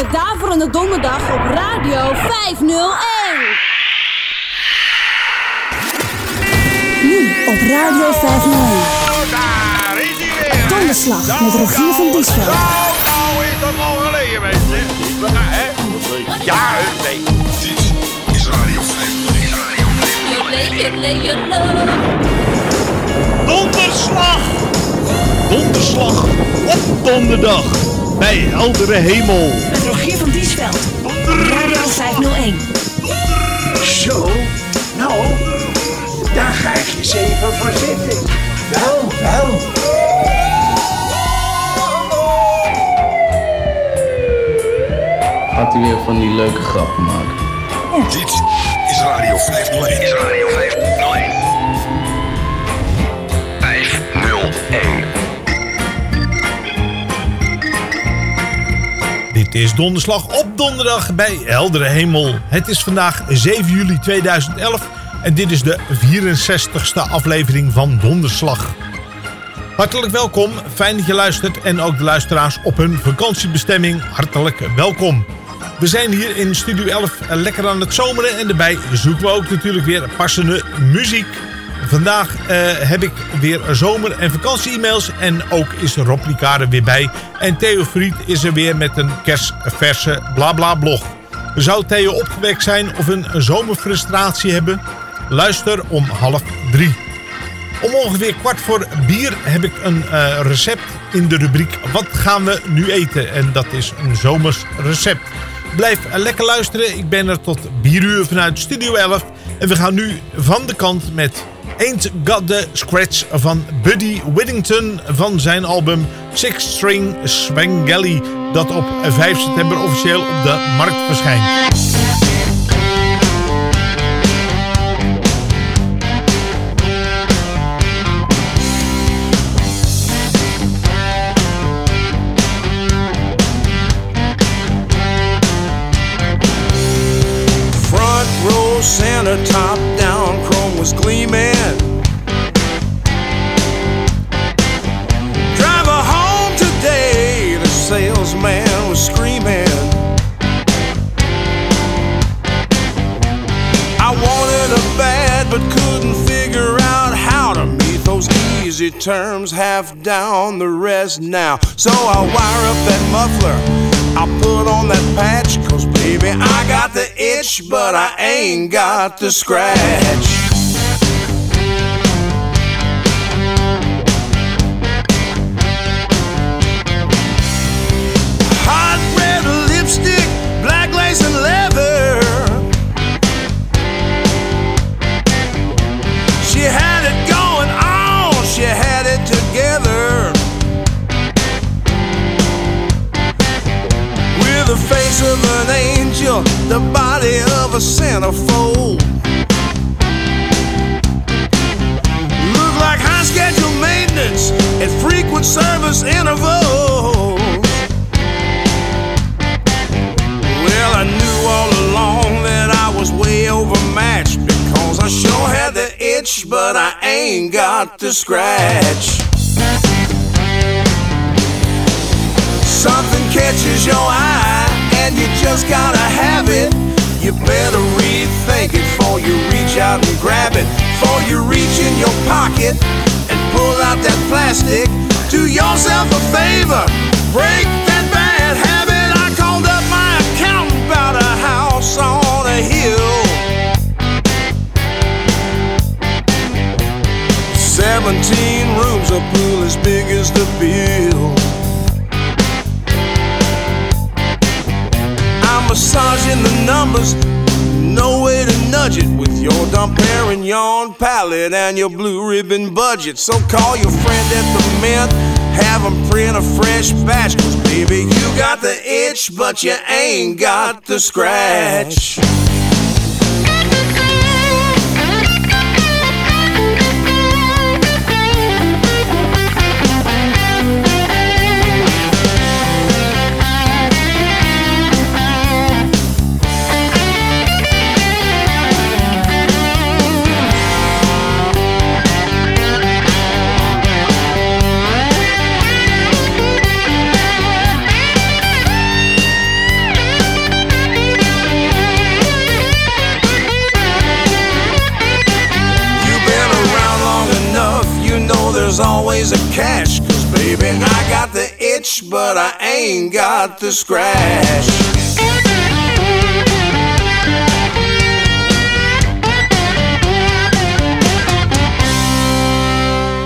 de Daverende Donderdag op Radio 501. Nu op Radio 501. Daar is hij weer. Donderslag met Rogier van Diesveld. Nou, nou is dat al geleden, mensen. Ja, hè? Ja, nee. Dit is Radio 501. Donderslag! Donderslag op donderdag bij heldere hemel. Met Rogier van Diesveld. Radio 501. Zo, nou, daar ga ik eens even voor zitten. Wel, wel. Gaat hij weer van die leuke grappen maken? Dit is Radio 501. Is Radio 501. 501. Dit is donderslag op donderdag bij heldere hemel. Het is vandaag 7 juli 2011 en dit is de 64ste aflevering van Donderslag. Hartelijk welkom, fijn dat je luistert en ook de luisteraars op hun vakantiebestemming hartelijk welkom. We zijn hier in Studio 11 lekker aan het zomeren en daarbij zoeken we ook natuurlijk weer passende muziek. Vandaag eh, heb ik weer zomer- en vakantie-e-mails en ook is Rob Ricard er weer bij. En Theo Fried is er weer met een kerstverse blabla blog. Zou Theo opgewekt zijn of een zomerfrustratie hebben? Luister om half drie. Om ongeveer kwart voor bier heb ik een eh, recept in de rubriek Wat gaan we nu eten? En dat is een zomers recept. Blijf lekker luisteren. Ik ben er tot bieruur vanuit Studio 11. En we gaan nu van de kant met Ain't Got The Scratch van Buddy Whittington van zijn album Six String Swangali. Dat op 5 september officieel op de markt verschijnt. Terms. Half down, the rest now. So I'll wire up that muffler. I put on that patch, cause baby, I got the itch, but I ain't got the scratch. Ain't got the scratch. Something catches your eye and you just gotta have it. You better rethink it before you reach out and grab it. Before you reach in your pocket and pull out that plastic. Do yourself a favor, break that bad habit. I called up my accountant about a house on a hill. Seventeen rooms, a pool as big as the bill. I'm massaging the numbers, no way to nudge it with your Dom Perignon palette and your blue ribbon budget. So call your friend at the mint, have them print a fresh batch. Cause baby, you got the itch, but you ain't got the scratch. Is a cash. Cause baby, I got the itch, but I ain't got the scratch.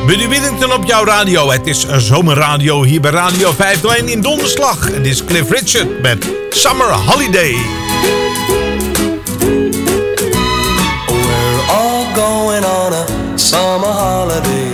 Buddy Whittington op jouw radio. Het is zomerradio hier bij Radio 501 in Donderslag. En dit is Cliff Richard met Summer Holiday. We're all going on a summer holiday.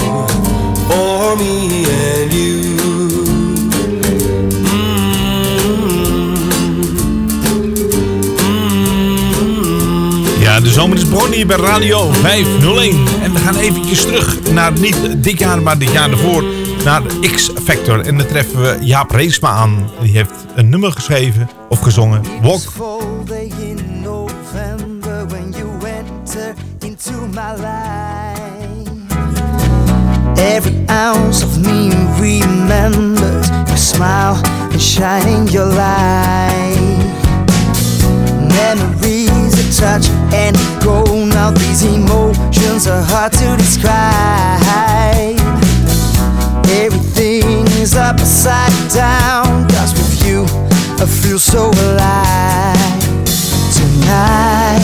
Me and you. Ja, de zomer is begonnen hier bij Radio 501. En we gaan eventjes terug naar niet dit jaar, maar dit jaar ervoor. Naar X Factor. En dan treffen we Jaap Reesma aan. Die heeft een nummer geschreven of gezongen. Walk Every ounce of me remembers your smile and shining your light. Memories that touch and go. Now these emotions are hard to describe. Everything is upside down. Cause with you, I feel so alive. Tonight,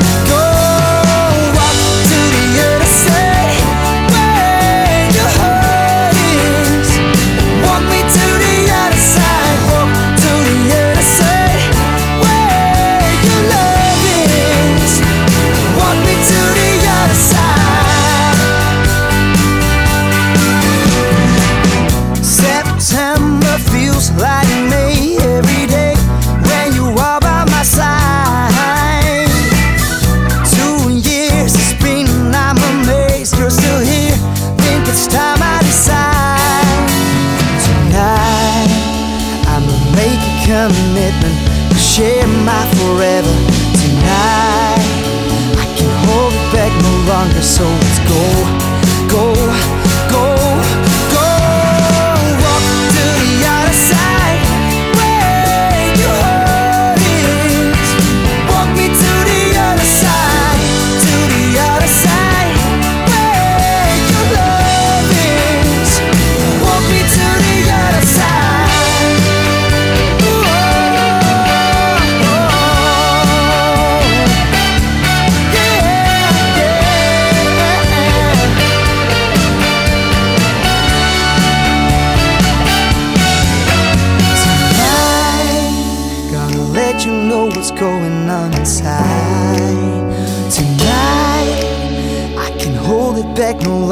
let's go,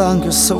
longer, so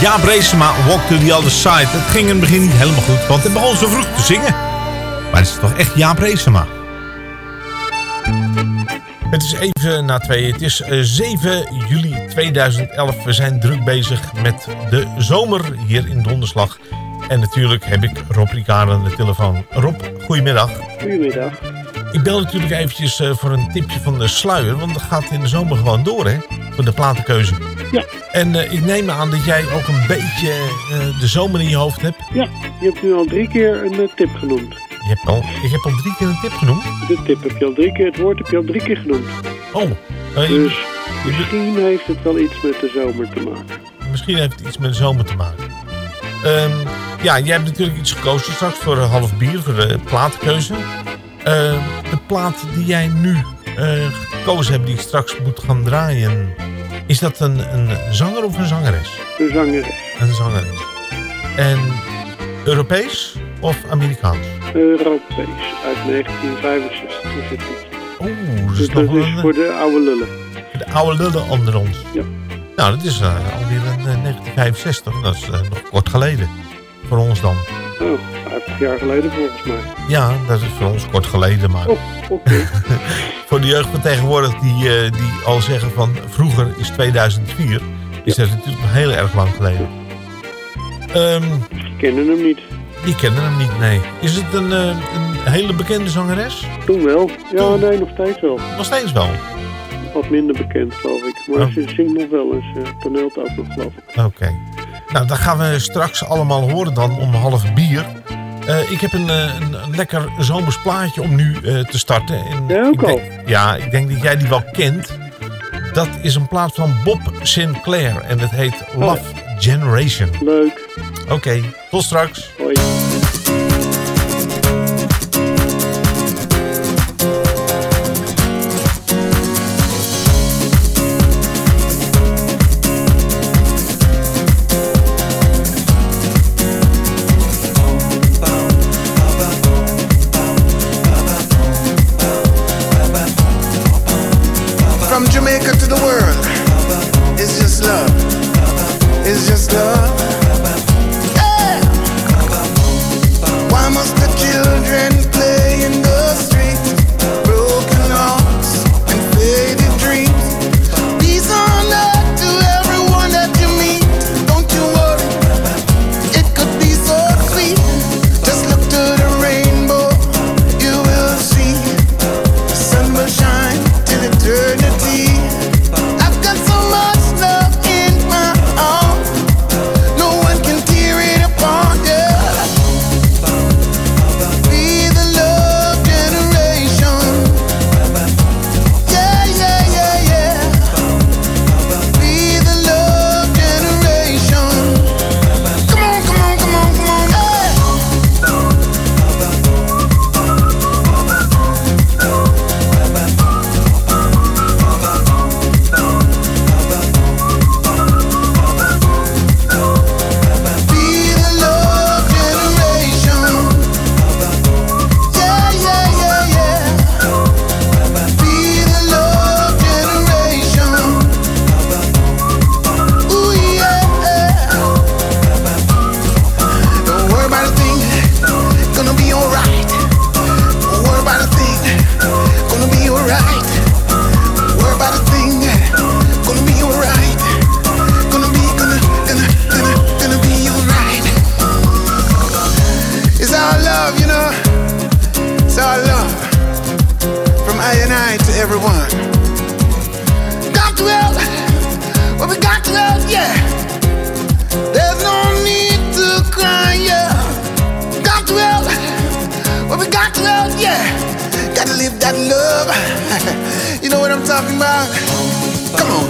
Jaap Reesema, Walk to the Other Side. Het ging in het begin niet helemaal goed, want hij begon zo vroeg te zingen. Maar het is toch echt Jaap Reesema. Het is even na twee. Het is 7 juli 2011. We zijn druk bezig met de zomer hier in Donderslag. En natuurlijk heb ik Rob Ricard aan de telefoon. Rob, goedemiddag. Goedemiddag. Ik bel natuurlijk eventjes uh, voor een tipje van de sluier. Want dat gaat in de zomer gewoon door, hè? Voor de platenkeuze. Ja. En uh, ik neem aan dat jij ook een beetje uh, de zomer in je hoofd hebt. Ja, je hebt nu al drie keer een tip genoemd. Je hebt al, ik heb al drie keer een tip genoemd? De tip heb je al drie keer, het woord heb je al drie keer genoemd. Oh. dus misschien heeft het wel iets met de zomer te maken. Misschien heeft het iets met de zomer te maken. Um, ja, jij hebt natuurlijk iets gekozen straks voor half bier, voor de plaatkeuze. Uh, de plaat die jij nu uh, gekozen hebt, die ik straks moet gaan draaien... is dat een, een zanger of een zangeres? Een zangeres. Een zangeres. En Europees of Amerikaans? Europees, uit 1965 is het. Oeh, dus, dus dat is een, voor de oude lullen. De oude lullen onder ons. Ja. Nou, dat is uh, alweer in 1965. Dat is uh, nog kort geleden. Voor ons dan. Oh, 50 jaar geleden volgens mij. Ja, dat is voor ons kort geleden. Maar oh, okay. voor de jeugd van tegenwoordig die, uh, die al zeggen van vroeger is 2004. Is dat natuurlijk nog heel erg lang geleden. Um, die kennen hem niet. Die kennen hem niet, nee. Is het een, uh, een hele bekende zangeres? Toen wel. Ja, Toen. nee, nog steeds wel. Nog steeds wel? Wat minder bekend, geloof ik. Maar oh. ze zingt nog wel eens. Uh, toneelt ook nog, geloof ik. Oké. Okay. Nou, dat gaan we straks allemaal horen dan om half bier. Uh, ik heb een, een, een, lekker zomers plaatje om nu uh, te starten. En ja, ook al. Ja, ik denk dat jij die wel kent. Dat is een plaat van Bob Sinclair. En dat heet Love oh. Generation. Leuk. Oké, okay, tot straks. Hoi. you know what I'm talking about? Come on.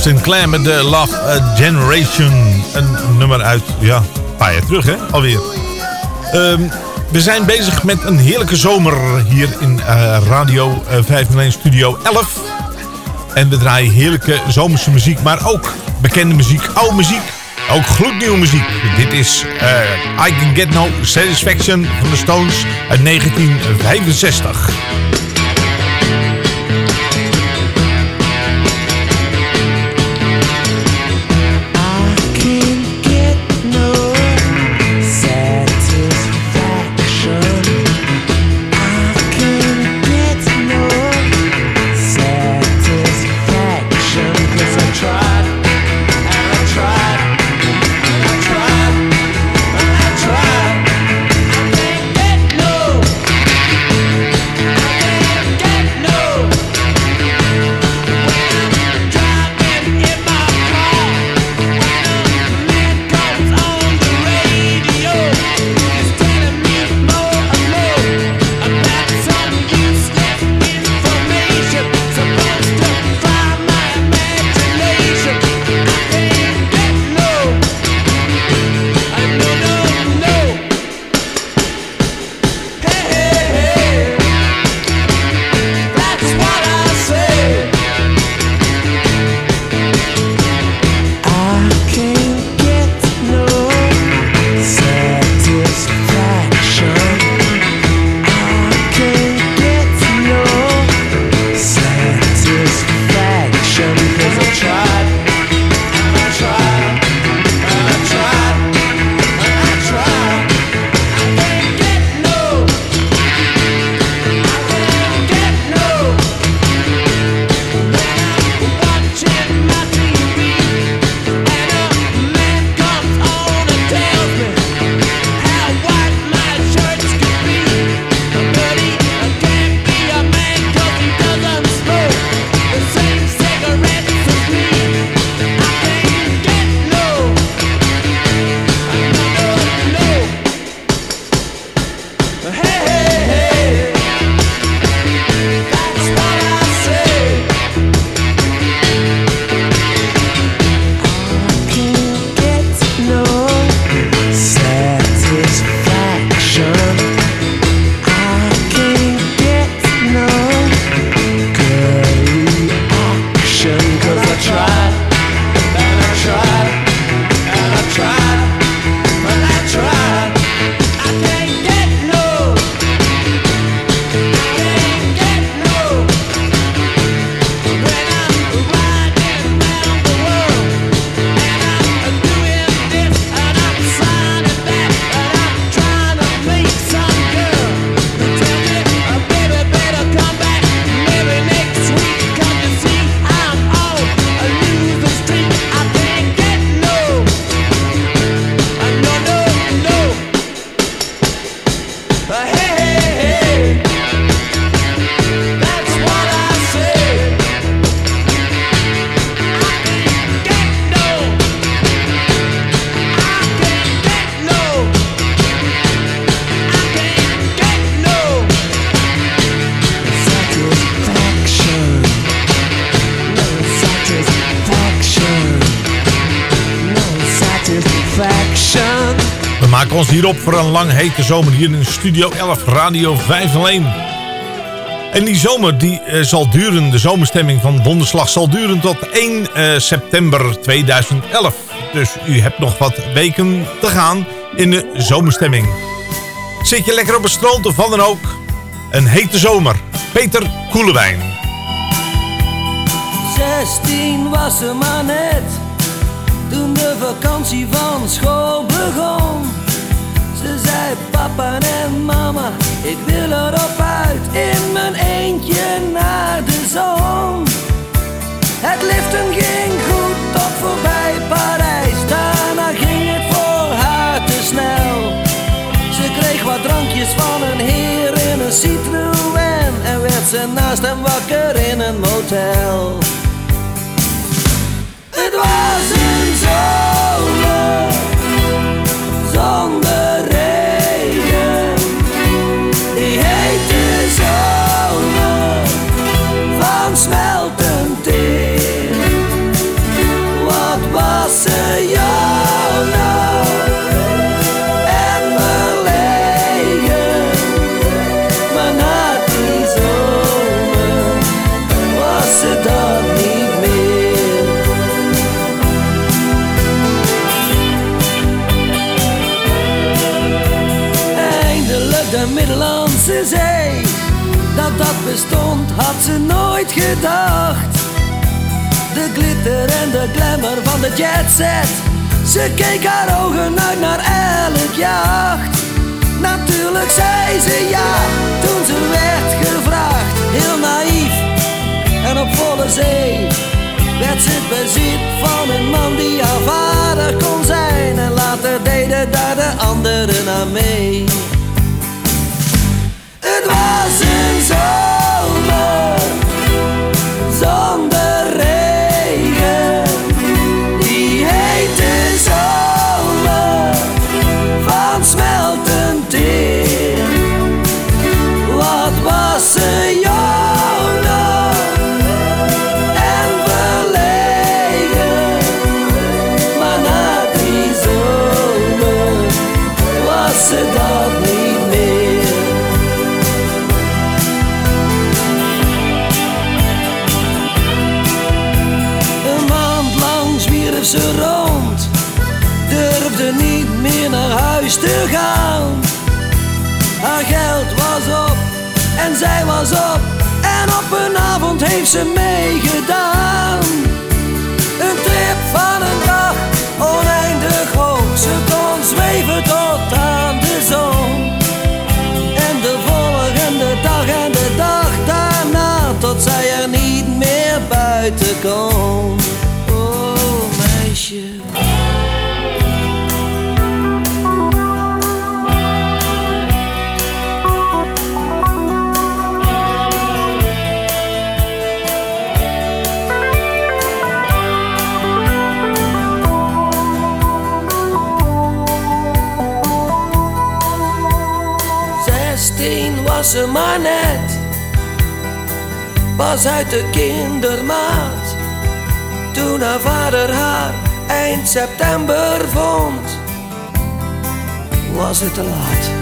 Sinclair met de Love Generation. Een nummer uit, ja, een paar jaar terug hè, alweer. Ehm, we zijn bezig met een heerlijke zomer hier in uh, Radio uh, 501 Studio 11. En we draaien heerlijke zomerse muziek, maar ook bekende muziek, oude muziek. Ook gloednieuwe muziek. Dit is I Can Get No Satisfaction van de Stones uit 1965. Hierop voor een lang hete zomer hier in Studio 11 Radio 501. En die zomer die, uh, zal duren, de zomerstemming van Donderslag zal duren tot 1 uh, eh, september 2011. Dus u hebt nog wat weken te gaan in de zomerstemming. Zit je lekker op het strand of wat dan ook? Een hete zomer. Peter Koelewijn. 16 was ze maar net, toen de vakantie van school begon. Papa en mama, ik wil erop uit in mijn eentje naar de zon. Het liften ging goed tot voorbij Parijs, daarna ging het voor haar te snel. Ze kreeg wat drankjes van een heer in een Citroën en werd ze naast hem wakker in een motel. De jet set. Ze keek haar ogen uit naar elk jacht. Natuurlijk zei ze ja toen ze werd gevraagd. Heel naïef en op volle zee werd ze bezit van een man die haar vader kon zijn. En later deden daar de anderen aan mee. Het was een zomer gaan. Haar geld was op en zij was op, en op een avond heeft ze meegedaan. Een trip van een dag, oneindig hoog, ze kon zweven tot aan de zon. En de volgende dag en de dag daarna, tot zij er niet meer buiten kon. Ze maar net, was uit de kindermaat. Toen haar vader haar eind september vond, was het te laat.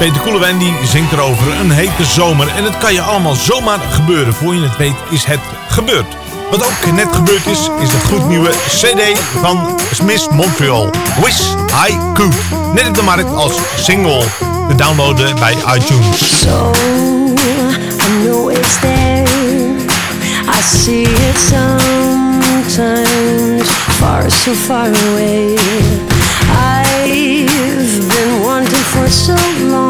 Peter Koelewijn die zingt erover een hete zomer. En het kan je allemaal zomaar gebeuren. Voor je het weet is het gebeurd. Wat ook net gebeurd is, is de gloednieuwe CD van Smith Montreal. Wish I Could. Net op de markt als single. Te downloaden bij iTunes. So I know it's there. I see it sometimes, far so far away. I've been wanting for so long.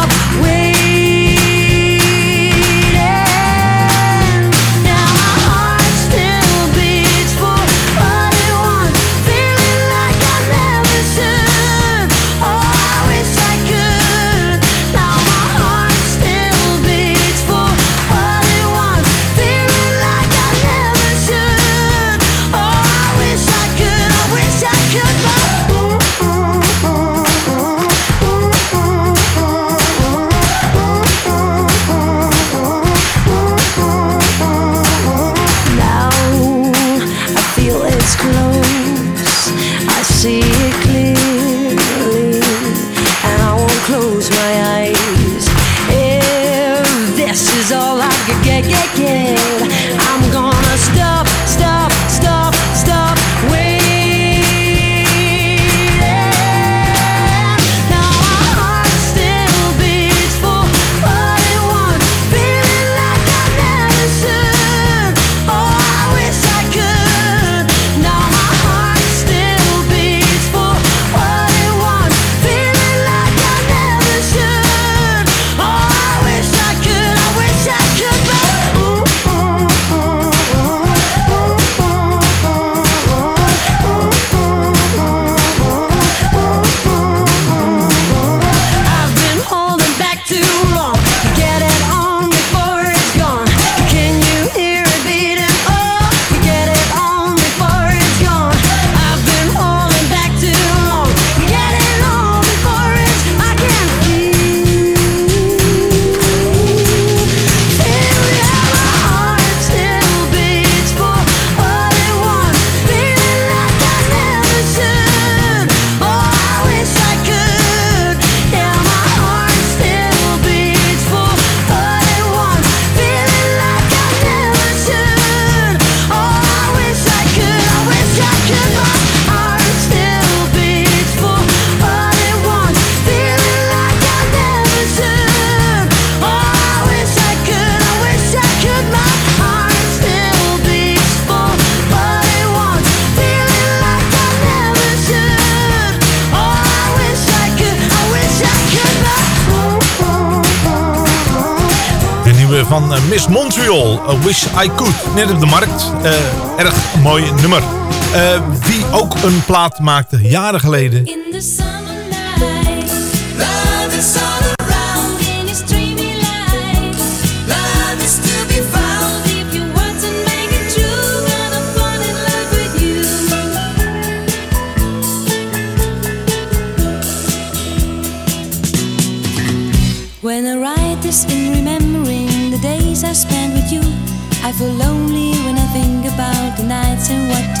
Miss Montreal, A Wish I Could. Net op de markt. Eh, erg mooi nummer. Eh, wie ook een plaat maakte jaren geleden. In the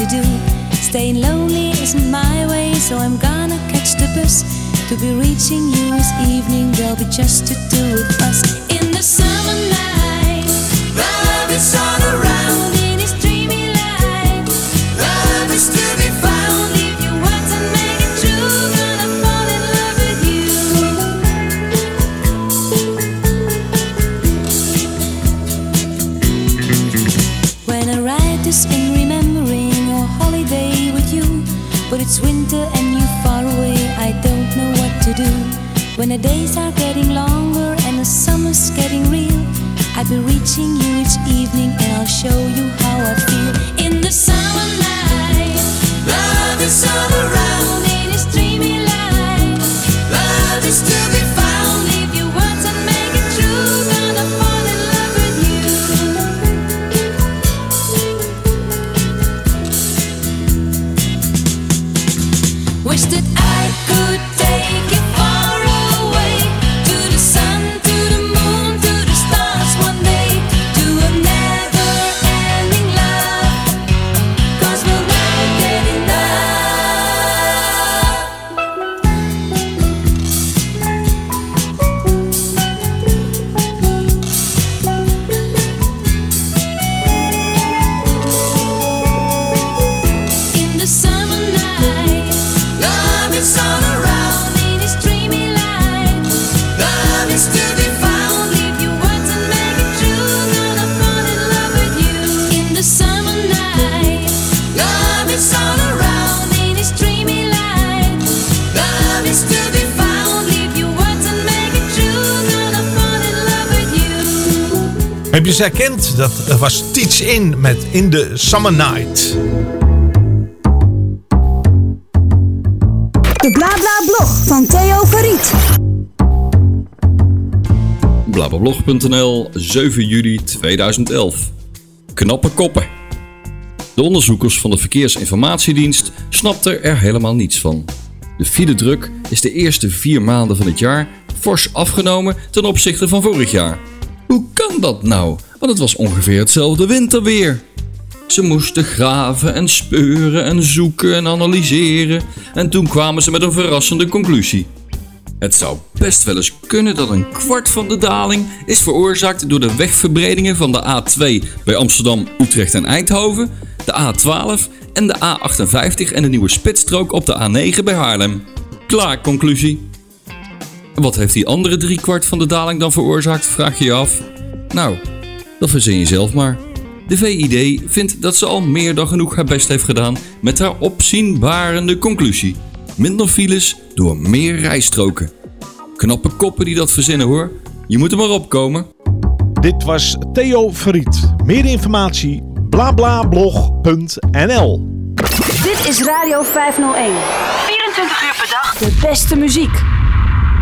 to do. Staying lonely isn't my way, so I'm gonna catch the bus. To be reaching you this evening, there'll be just the two of us in the summer night. The days are getting longer and the summer's getting real, I'll be reaching you each evening and I'll show you herkend? Dat was Teach In met In the Summer Night. De Blabla Blog van Theo Verriet. Blablablog.nl, 7 juli 2011. Knappe koppen. De onderzoekers van de Verkeersinformatiedienst snapten er helemaal niets van. De file-druk is de eerste vier maanden van het jaar fors afgenomen ten opzichte van vorig jaar. Hoe kan dat nou? Want het was ongeveer hetzelfde winterweer. Ze moesten graven en speuren en zoeken en analyseren en toen kwamen ze met een verrassende conclusie. Het zou best wel eens kunnen dat een kwart van de daling is veroorzaakt door de wegverbredingen van de A2 bij Amsterdam, Utrecht en Eindhoven, de A12 en de A58 en de nieuwe spitsstrook op de A9 bij Haarlem. Klaar, conclusie. Wat heeft die andere driekwart van de daling dan veroorzaakt, vraag je je af? Nou, dat verzin je zelf maar. De VID vindt dat ze al meer dan genoeg haar best heeft gedaan met haar opzienbarende conclusie. Minder files door meer rijstroken. Knappe koppen die dat verzinnen hoor. Je moet er maar opkomen. Dit was Theo Verriet. Meer informatie blablablog.nl Dit is Radio 501. 24 uur per dag. De beste muziek.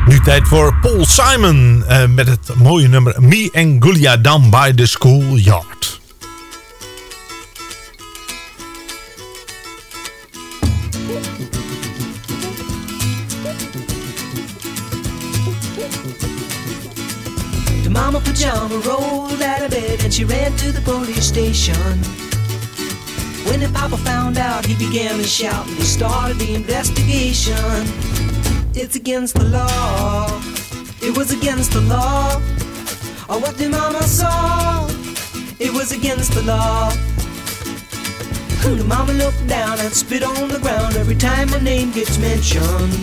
Nu tijd voor Paul Simon eh, met het mooie nummer Me and Gulia Down by the Schoolyard. The mama pajama rolled out of bed and she ran to the police station. When the papa found out, he began to shout and he started the investigation. It's against the law. It was against the law. Or what the mama saw. It was against the law. The mama looked down and spit on the ground every time my name gets mentioned.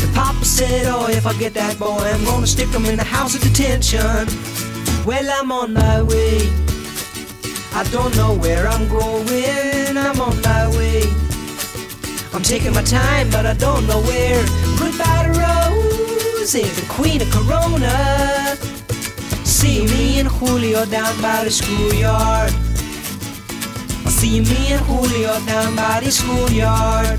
The papa said, Oh, if I get that boy, I'm gonna stick him in a house of detention. Well, I'm on my way. I don't know where I'm going. I'm on my way. I'm taking my time, but I don't know where. Goodbye to Rosie, the queen of Corona. See me and Julio down by the schoolyard. See me and Julio down by the schoolyard.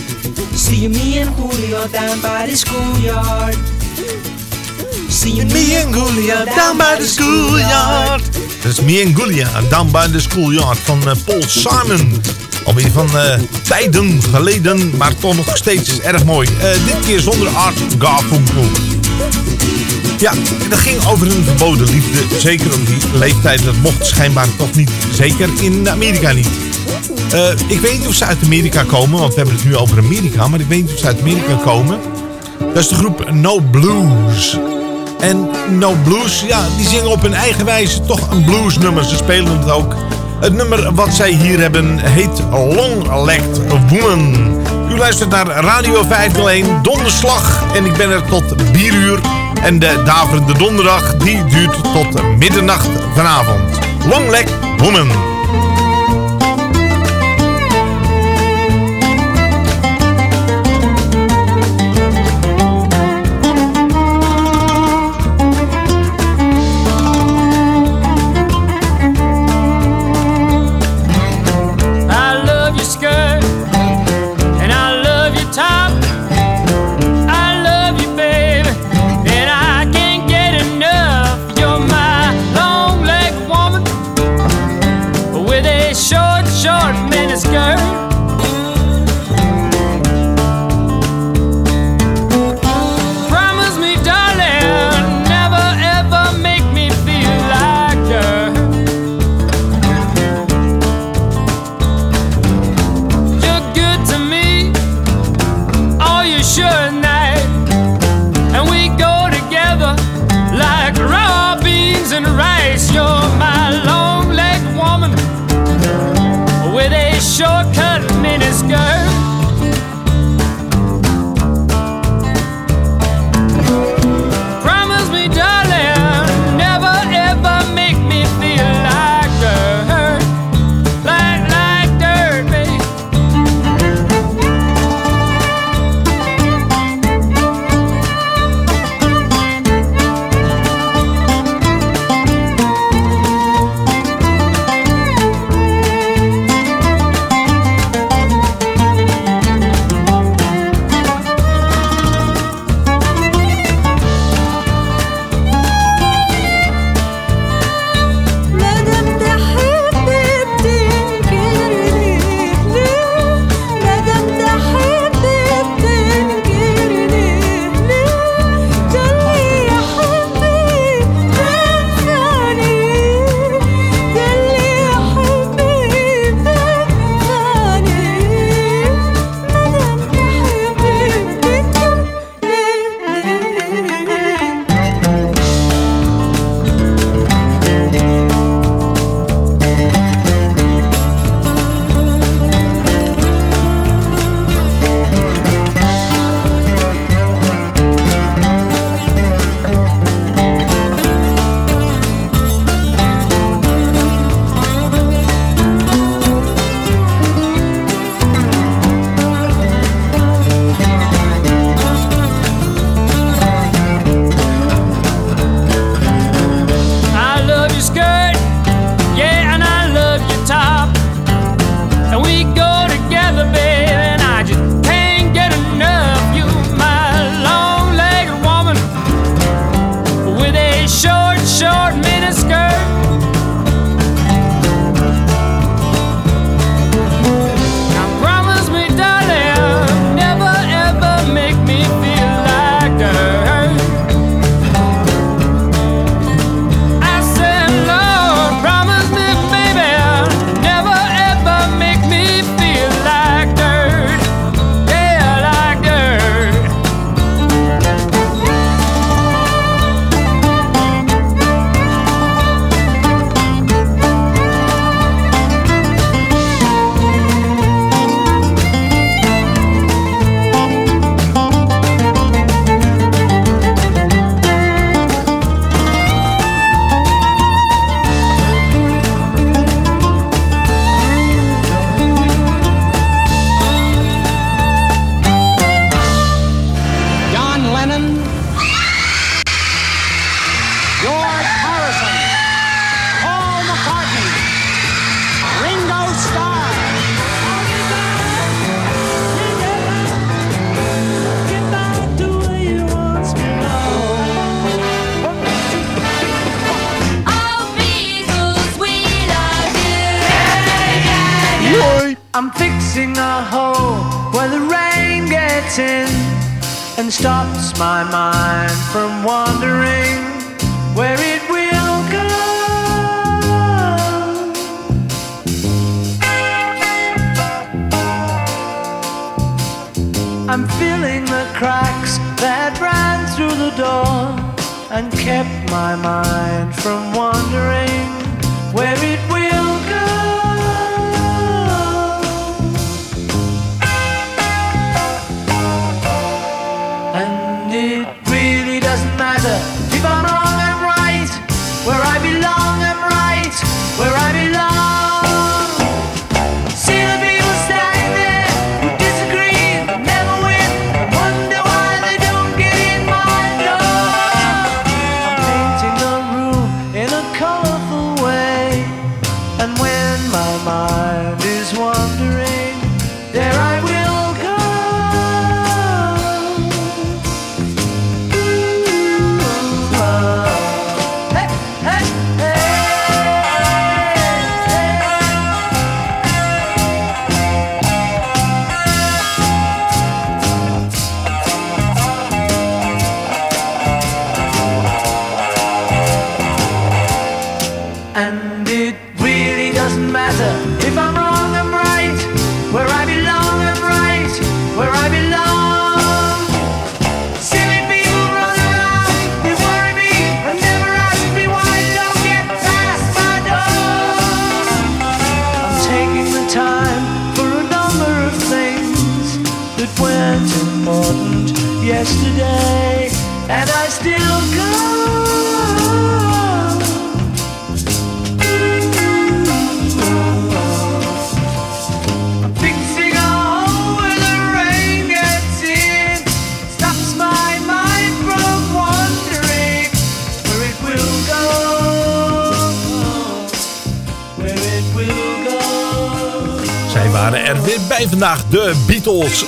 See me and Julio down by the schoolyard. See me and Julio down by the schoolyard. Dat is Me and Gulia, Down by the Schoolyard van eh, Paul Simon. Alweer van eh, tijden geleden, maar toch nog steeds erg mooi. Eh, dit keer zonder Art Garfunkel. Ja, en dat ging over een verboden liefde. Zeker om die leeftijd. Dat mocht schijnbaar toch niet. Zeker in Amerika niet. Eh, ik weet niet of ze uit Amerika komen, want we hebben het nu over Amerika. Maar ik weet niet of ze uit Amerika komen. Dat is de groep No Blues. En No Blues, ja, die zingen op hun eigen wijze toch een bluesnummer. Ze spelen het ook. Het nummer wat zij hier hebben heet Long Legged Woman. U luistert naar Radio 501 Donderslag. En ik ben er tot 4 uur. En de daverende donderdag, die duurt tot middernacht vanavond. Long Legged Woman.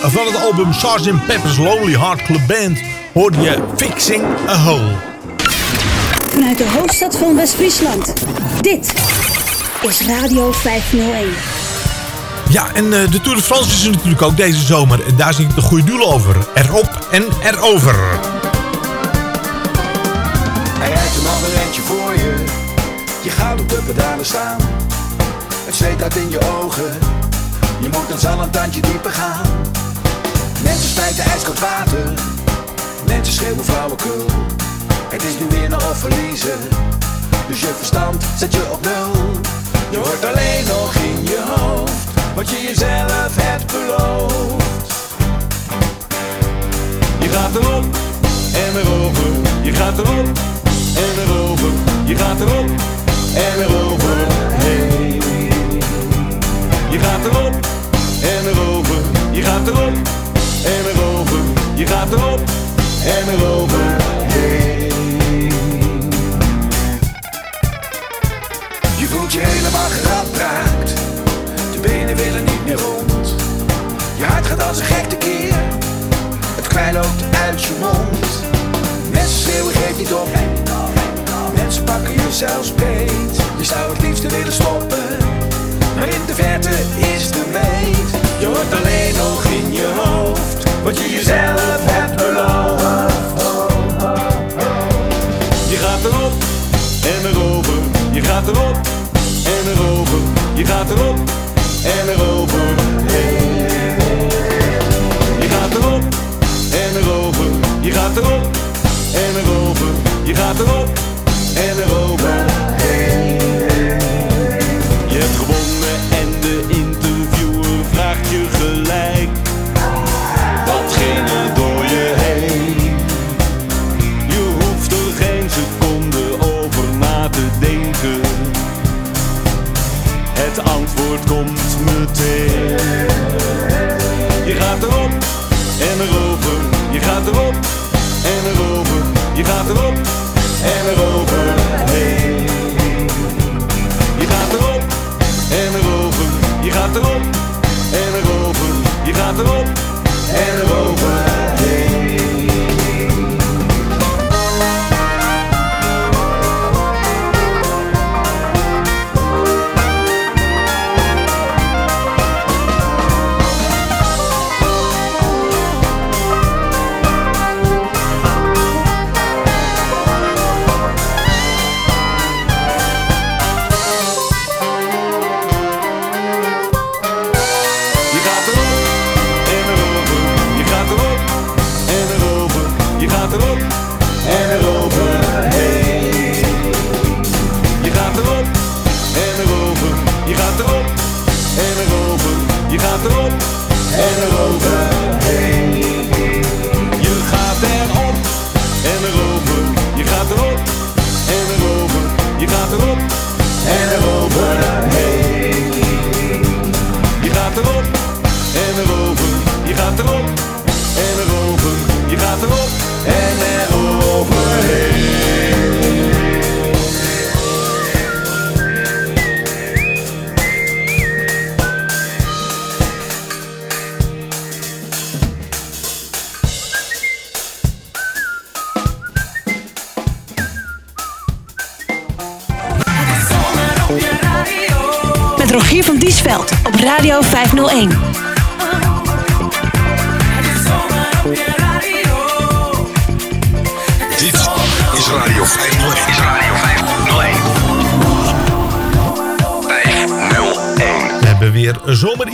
Van het album Sgt. Pepper's Lonely Heart Club Band hoorde je Fixing a Hole. Vanuit de hoofdstad van West-Friesland. Dit is Radio 501. Ja, en eh, de Tour de France is er natuurlijk ook deze zomer. En daar zie ik de goede doel over. Erop en erover. Hij rijdt een ander eentje voor je. Je gaat op de pedalen staan. Het zweet uit in je ogen. Je moet dan zal een tandje dieper gaan. Mensen spijten ijskoud water. Mensen schreeuwen flauwekul. Het is nu nog of verliezen. Dus je verstand zet je op nul. Je hoort alleen nog in je hoofd. Wat je jezelf hebt beloofd. Je gaat erop en erover. Je gaat erop en erover. Je gaat erop en erover. Hey. Je gaat erop en erover. Je gaat erop en erover. Je gaat erop en erover. Hey. Je voelt je helemaal geraakt. De benen willen niet meer rond. Je hart gaat als een gek tekeer. Het kwijt loopt uit je mond. Mensen schreeuwen geef niet op. Mensen pakken je zelfs beet. Je zou het liefste willen stoppen. Maar in de verte is de meet. Je hoort alleen nog in je hoofd. Wat je jezelf hebt beloofd. Je gaat erop en erover. Je gaat erop en erover. Je gaat erop en erover. Je gaat erop en erover. Je gaat erop en erover. Je gaat erop en erover. Je hebt gewonnen Erop en erover.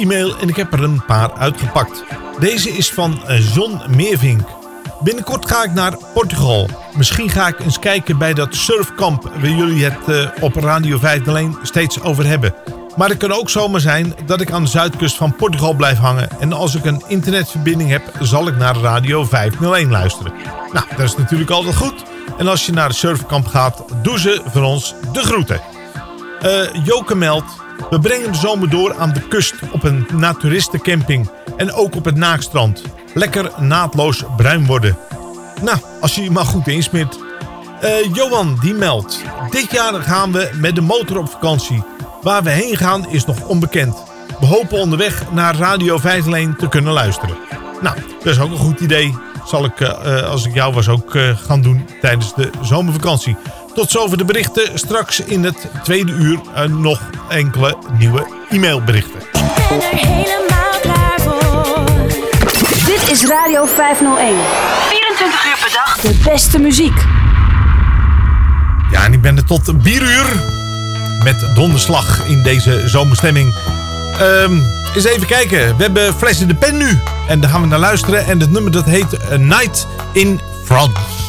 Zomer-e-mail en ik heb er een paar uitgepakt. Deze is van eh, John Meervink. Binnenkort ga ik naar Portugal. Misschien ga ik eens kijken bij dat surfkamp waar jullie het eh, op Radio 501 steeds over hebben. Maar het kan ook zomaar zijn dat ik aan de zuidkust van Portugal blijf hangen. En als ik een internetverbinding heb, zal ik naar Radio 501 luisteren. Nou, dat is natuurlijk altijd goed. En als je naar het surfkamp gaat, doe ze van ons de groeten. Eh, Joke meldt, we brengen de zomer door aan de kust op een naturistencamping en ook op het naakstrand. Lekker naadloos bruin worden. Nou, als je je maar goed insmeert. Eh, Johan die meldt, dit jaar gaan we met de motor op vakantie. Waar we heen gaan is nog onbekend. We hopen onderweg naar Radio 501 te kunnen luisteren. Nou, dat is ook een goed idee. Zal ik, eh, eh, als ik jou was, ook gaan doen tijdens de zomervakantie. Tot zover de berichten. Straks in het tweede uur eh, nog enkele nieuwe e-mailberichten. ben er helemaal klaar voor. Dit is Radio 501. 24 uur per dag. De beste muziek. Ja, en ik ben er tot 4 uur met donderslag in deze zomerstemming. Ehm eens even kijken. We hebben Fles in de Pen nu. En daar gaan we naar luisteren. En het nummer dat heet A Night in France.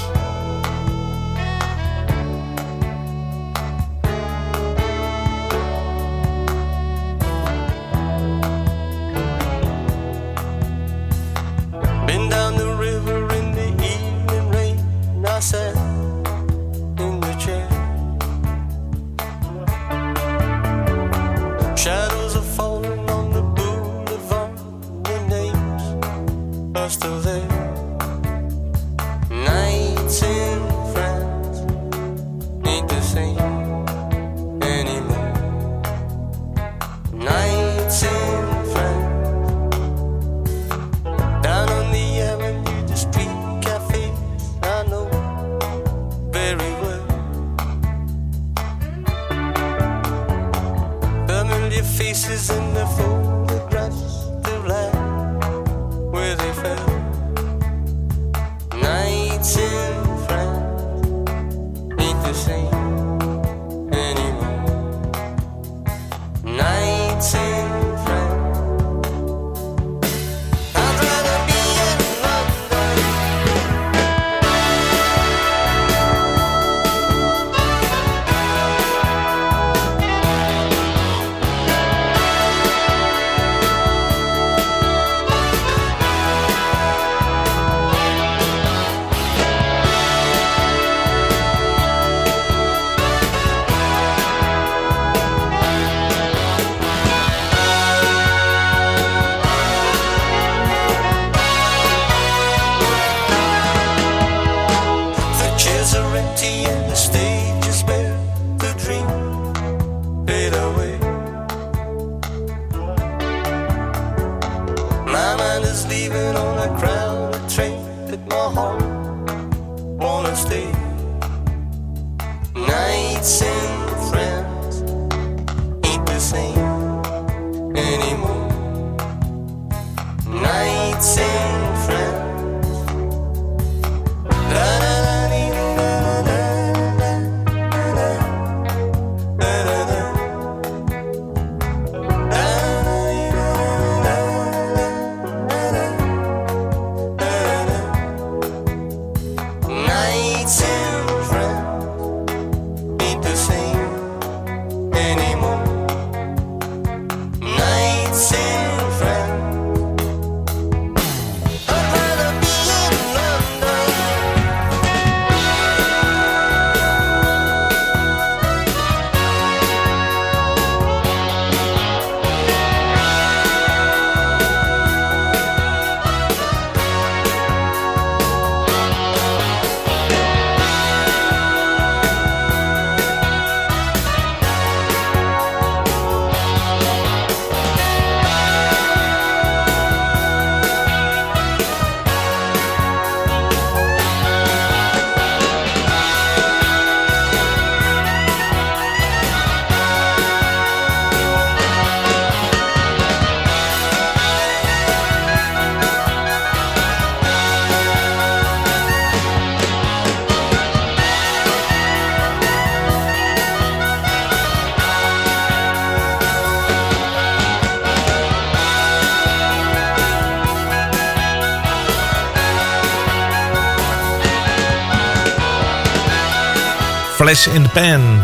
In the Pan.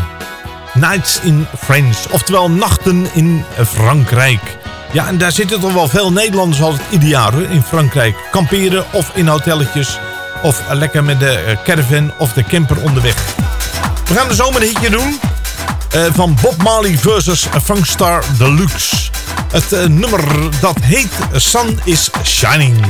Nights in France. Oftewel nachten in Frankrijk. Ja, en daar zitten toch wel veel Nederlanders altijd ideaal jaar in Frankrijk. Kamperen of in hotelletjes. Of lekker met de eh, caravan of de camper onderweg. We gaan de zomer een hitje doen. Eh, van Bob Marley versus Funkstar Deluxe. Het eh, nummer dat heet Sun is Shining.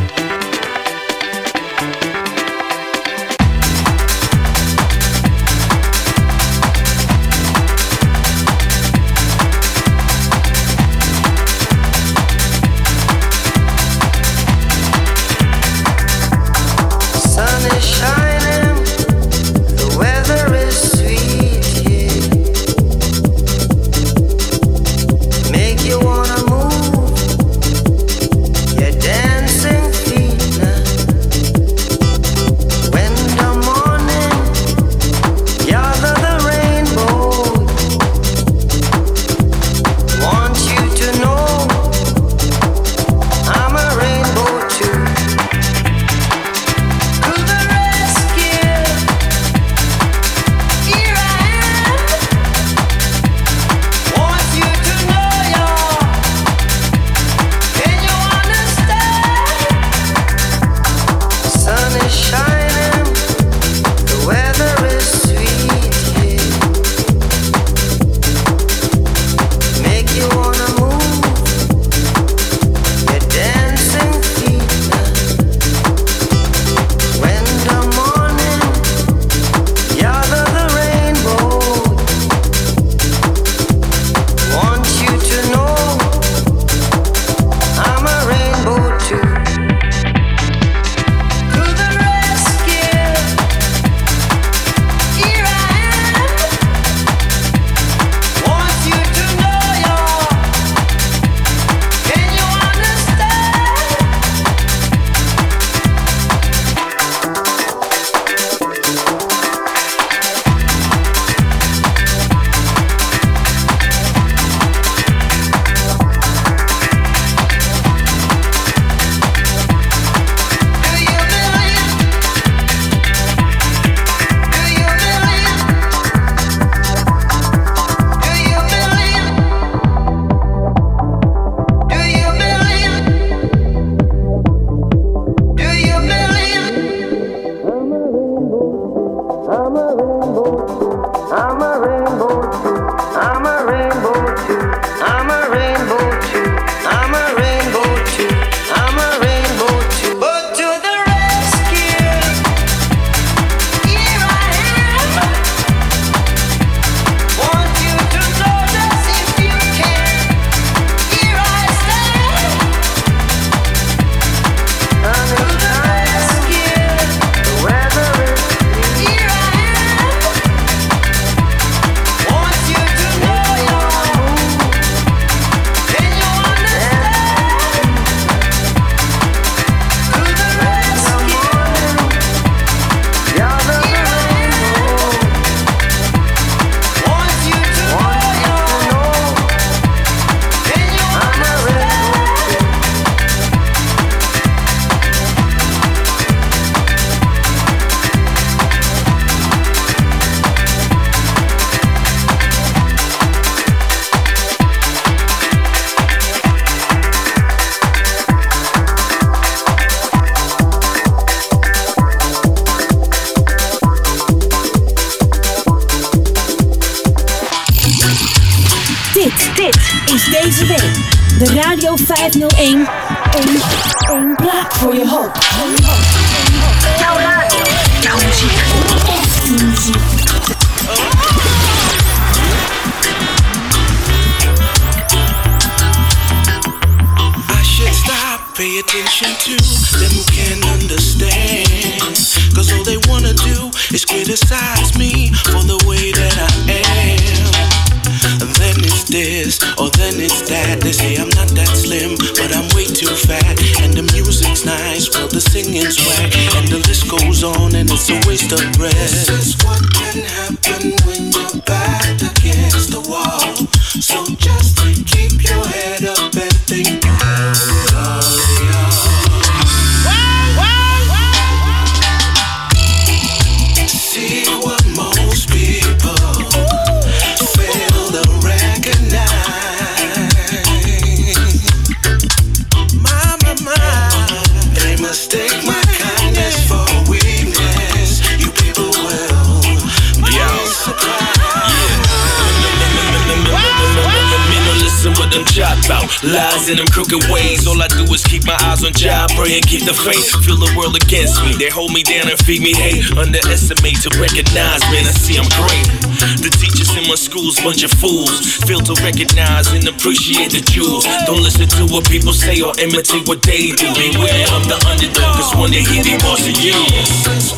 Bunch of fools. Fail to recognize and appreciate the jewels. Don't listen to what people say or imitate what they do. Beware, I'm the underdog, cause one day he be bossing you.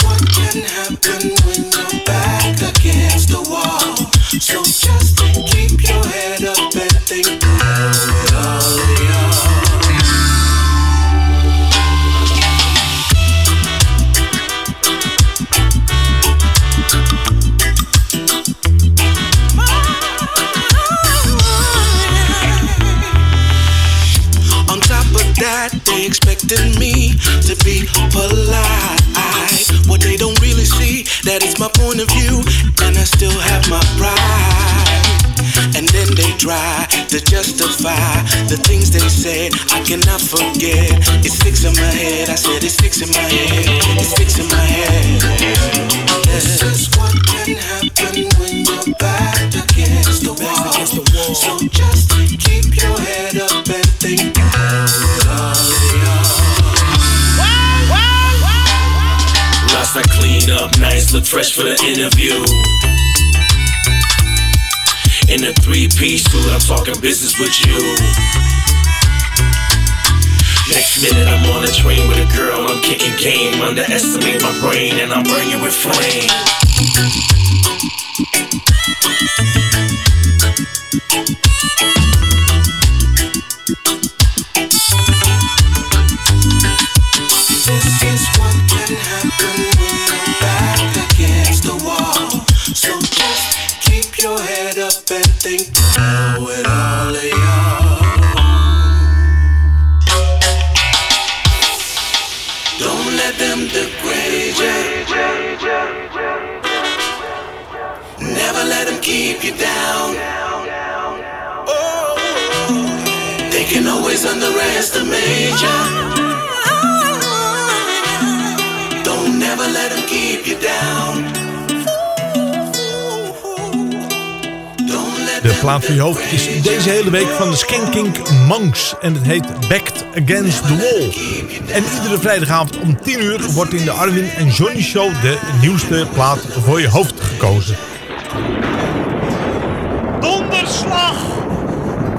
What can happen polite. What they don't really see, that is my point of view, and I still have my pride. And then they try to justify the things they said. I cannot forget. It sticks in my head. I said it sticks in my head. It sticks in my head. This is what can happen when you're back against the wall. So just keep your head up and think up nice, look fresh for the interview. In a three piece suit, I'm talking business with you. Next minute, I'm on a train with a girl, I'm kicking game. Underestimate my brain, and I'm burning with flame. Always underestimate you. Don't never let them keep you down. De plaat voor je hoofd is deze hele week van de Skanking Monks. En het heet Backed Against the Wall. En iedere vrijdagavond om 10 uur wordt in de Arwin en Johnny Show de nieuwste plaat voor je hoofd gekozen. Donderslag!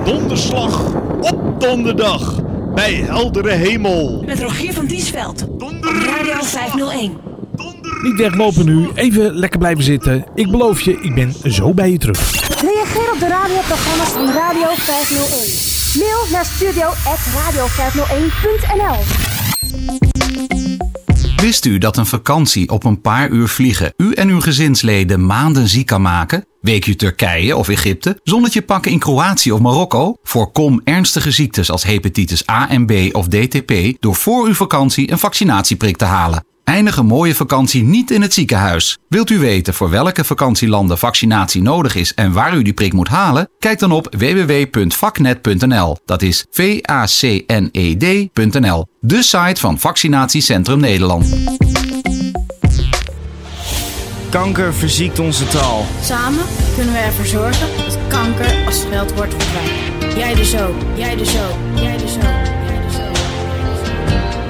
Donderslag op donderdag bij heldere hemel. Met Rogier van Diesveld. Op Radio 501. Niet weglopen nu, even lekker blijven zitten. Ik beloof je, ik ben zo bij je terug. Reageer op de radioprogramma's van Radio 501. Mail naar studio.radio501.nl Wist u dat een vakantie op een paar uur vliegen u en uw gezinsleden maanden ziek kan maken? Weekje Turkije of Egypte, zonnetje pakken in Kroatië of Marokko? Voorkom ernstige ziektes als hepatitis A en B of DTP door voor uw vakantie een vaccinatieprik te halen. Eindig een mooie vakantie niet in het ziekenhuis. Wilt u weten voor welke vakantielanden vaccinatie nodig is en waar u die prik moet halen? Kijk dan op www.vaknet.nl. Dat is v a c n e d.nl. De site van Vaccinatiecentrum Nederland. Kanker verziekt onze taal. Samen kunnen we ervoor zorgen dat kanker als scheldwoord verdwijnt. Jij dus ook, jij dus ook, jij dus ook, jij dus ook.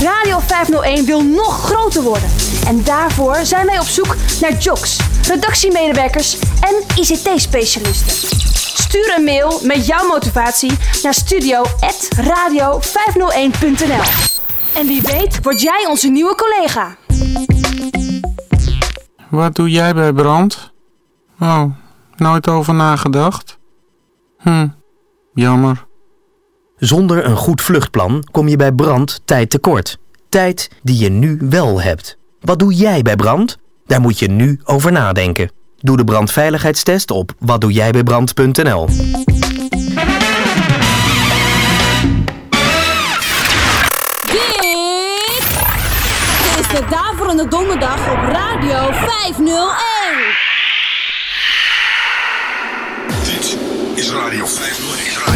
Radio 501 wil nog groter worden. En daarvoor zijn wij op zoek naar jocks, redactiemedewerkers en ICT-specialisten. Stuur een mail met jouw motivatie naar studio.radio501.nl En wie weet word jij onze nieuwe collega. Wat doe jij bij brand? Oh, nooit over nagedacht? Hm, jammer. Zonder een goed vluchtplan kom je bij brand tijd tekort. Tijd die je nu wel hebt. Wat doe jij bij brand? Daar moet je nu over nadenken. Doe de brandveiligheidstest op watdoejijbijbrand.nl. Dit is de Daverende Donderdag op Radio 501. Dit is Radio 501.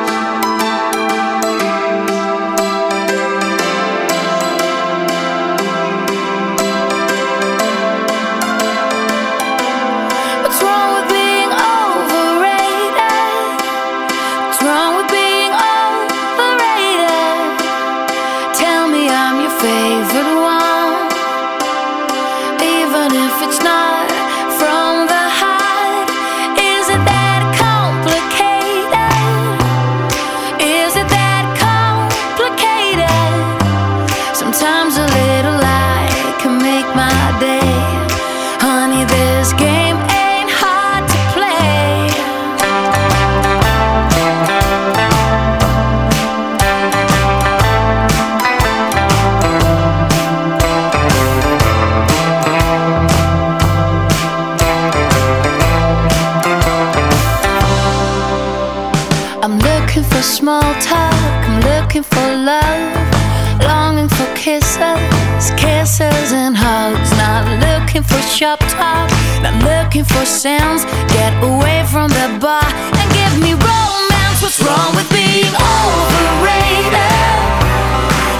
Looking for shop talk, not looking for sounds. Get away from the bar and give me romance. What's wrong with being overrated?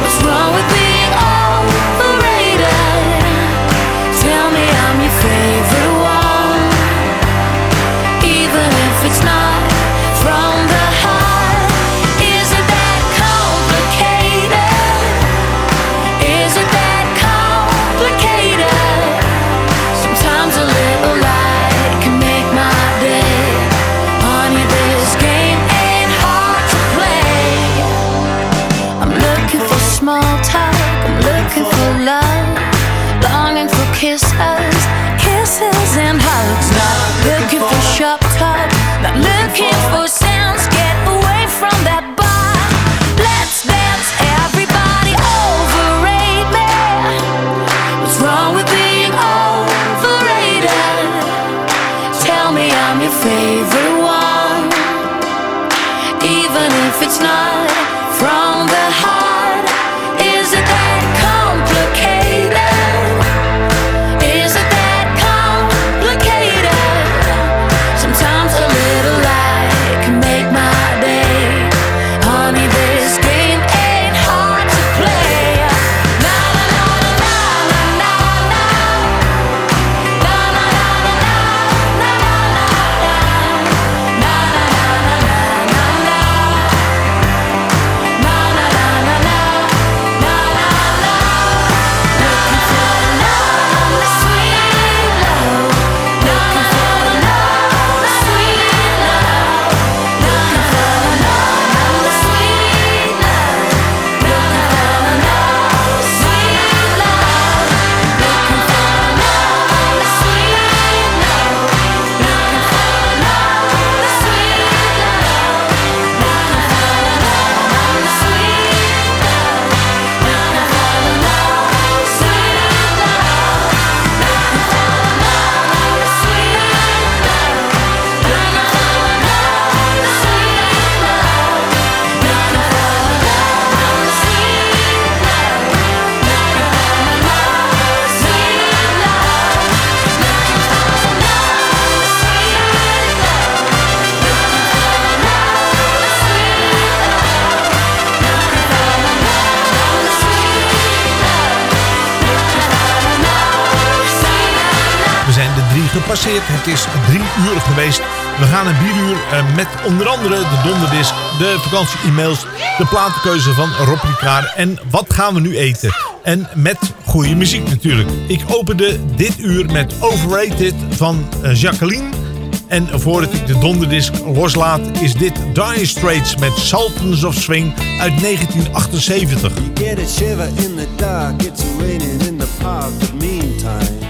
What's wrong with being overrated? Tell me I'm your favorite We gaan een bieruur eh, met onder andere de donderdisc, de vakantie-e-mails, de platenkeuze van Rob Ricard en wat gaan we nu eten. En met goede muziek natuurlijk. Ik opende dit uur met Overrated van eh, Jacqueline. En voordat ik de donderdisc loslaat is dit Dire Straits met Sultans of Swing uit 1978. Get a shiver in dark, in park, meantime.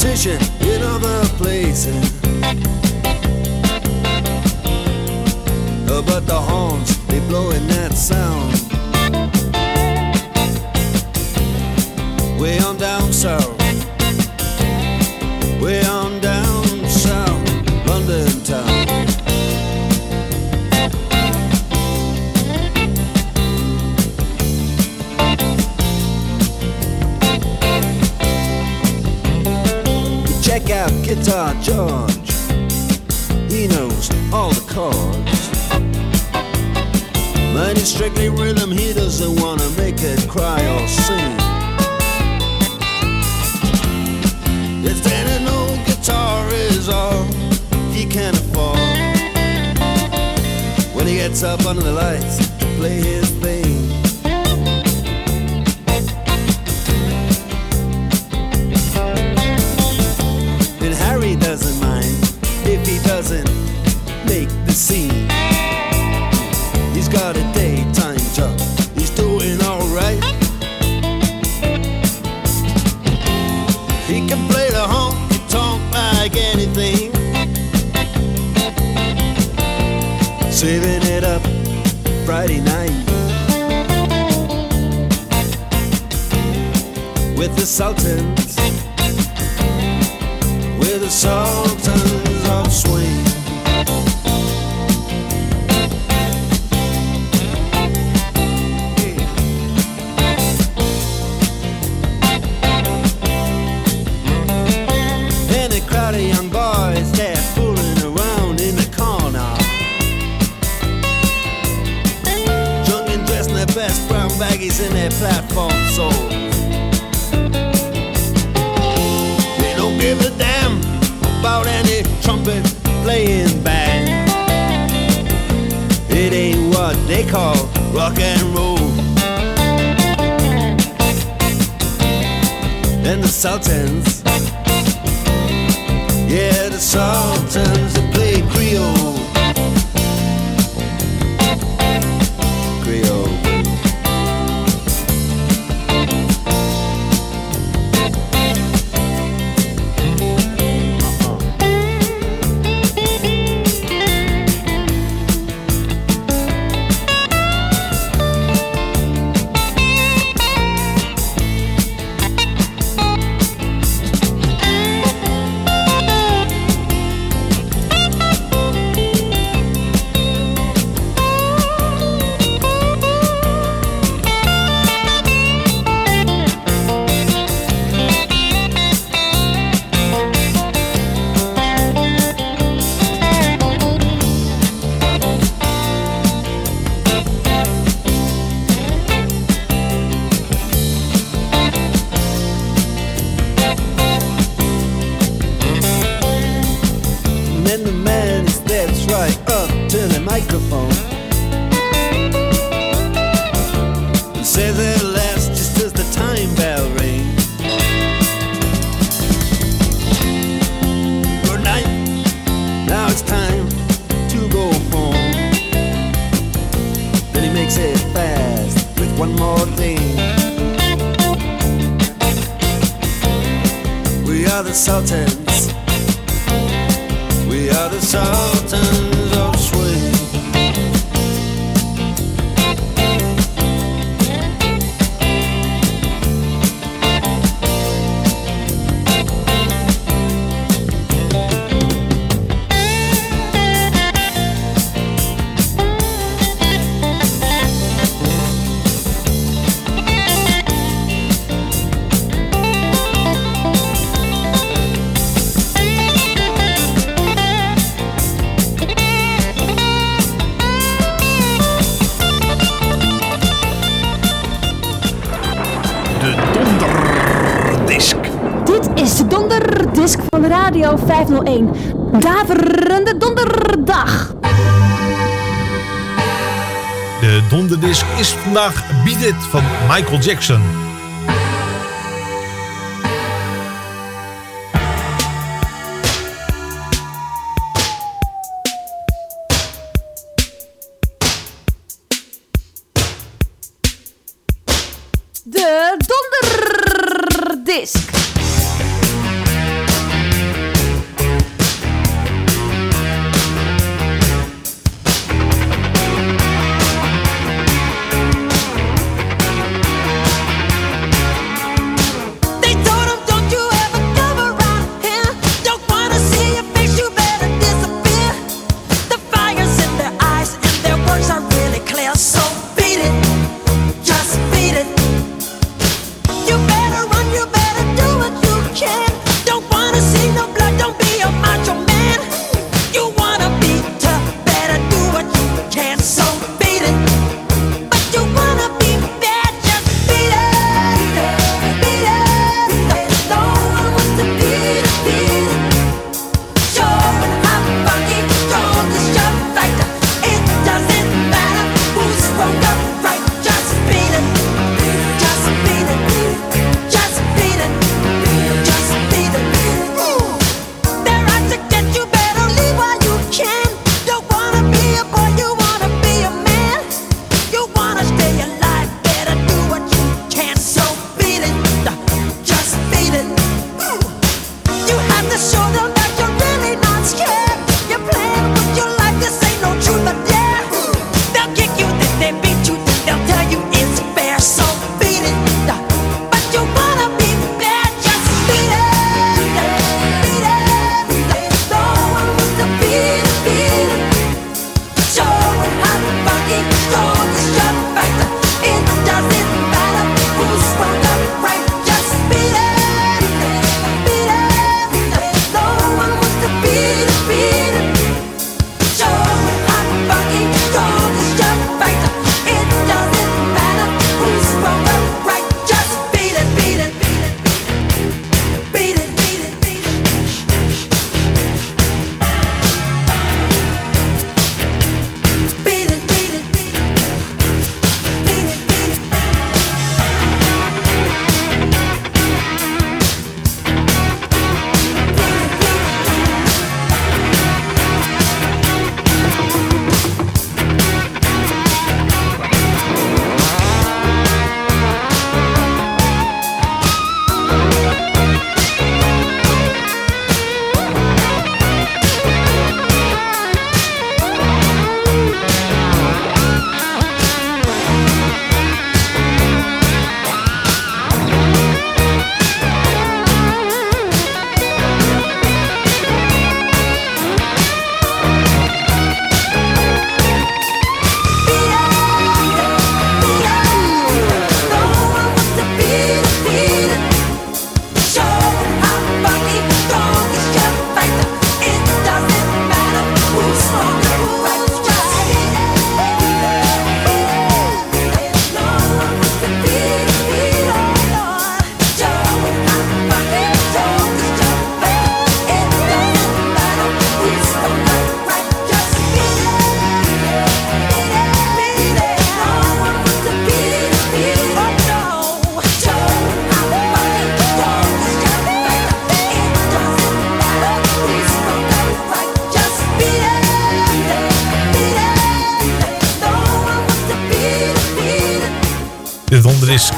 competition in other places. Uh, but the horns, they blowing that sound. guitar George. He knows all the chords. Mine is strictly rhythm, he doesn't wanna make it cry or sing. If any old guitar is all he can afford, when he gets up under the lights to play his mountains. Daverende donderdag. De donderdisc is vandaag Beat van Michael Jackson.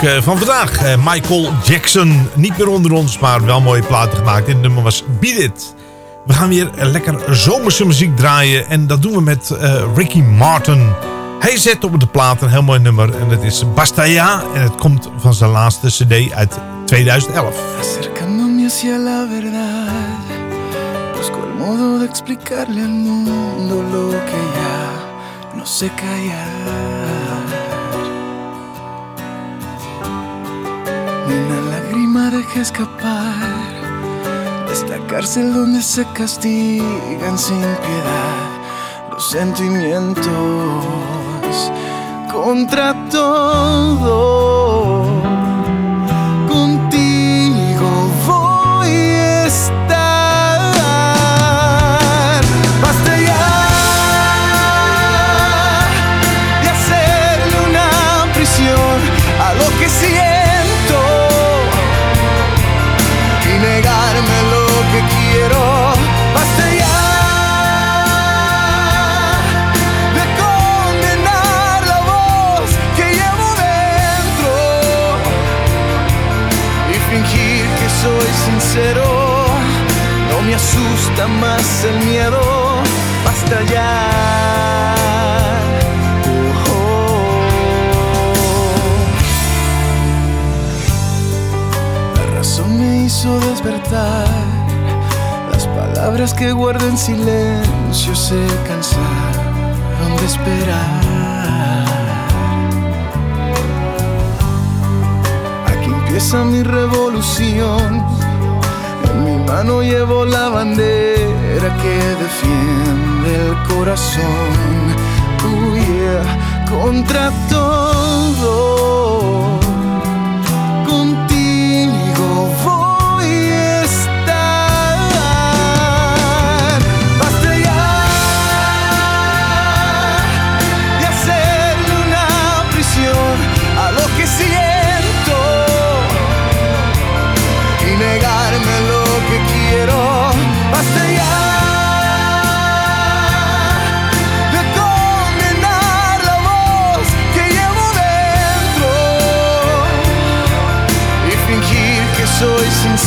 Eh, van vandaag. Eh, Michael Jackson, niet meer onder ons, maar wel mooie platen gemaakt. En het nummer was Beat It. We gaan weer lekker zomerse muziek draaien. En dat doen we met eh, Ricky Martin. Hij zet op de plaat een heel mooi nummer. En dat is Bastaya. En het komt van zijn laatste cd uit 2011. Acercándome hacia la verdad. Busco el modo de explicarle al mundo lo que ya no sé callar. escapar de esta cárcel donde se castigan sin piedad los sentimientos contra todo las palabras que guardo en silencio se cansaron de esperar. Aquí empieza mi revolución. En mi mano llevo la bandera que defiende el corazón. Oh contra todo.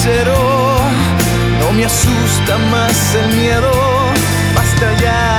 Sincero. No me asusta más el miedo. Basta ya.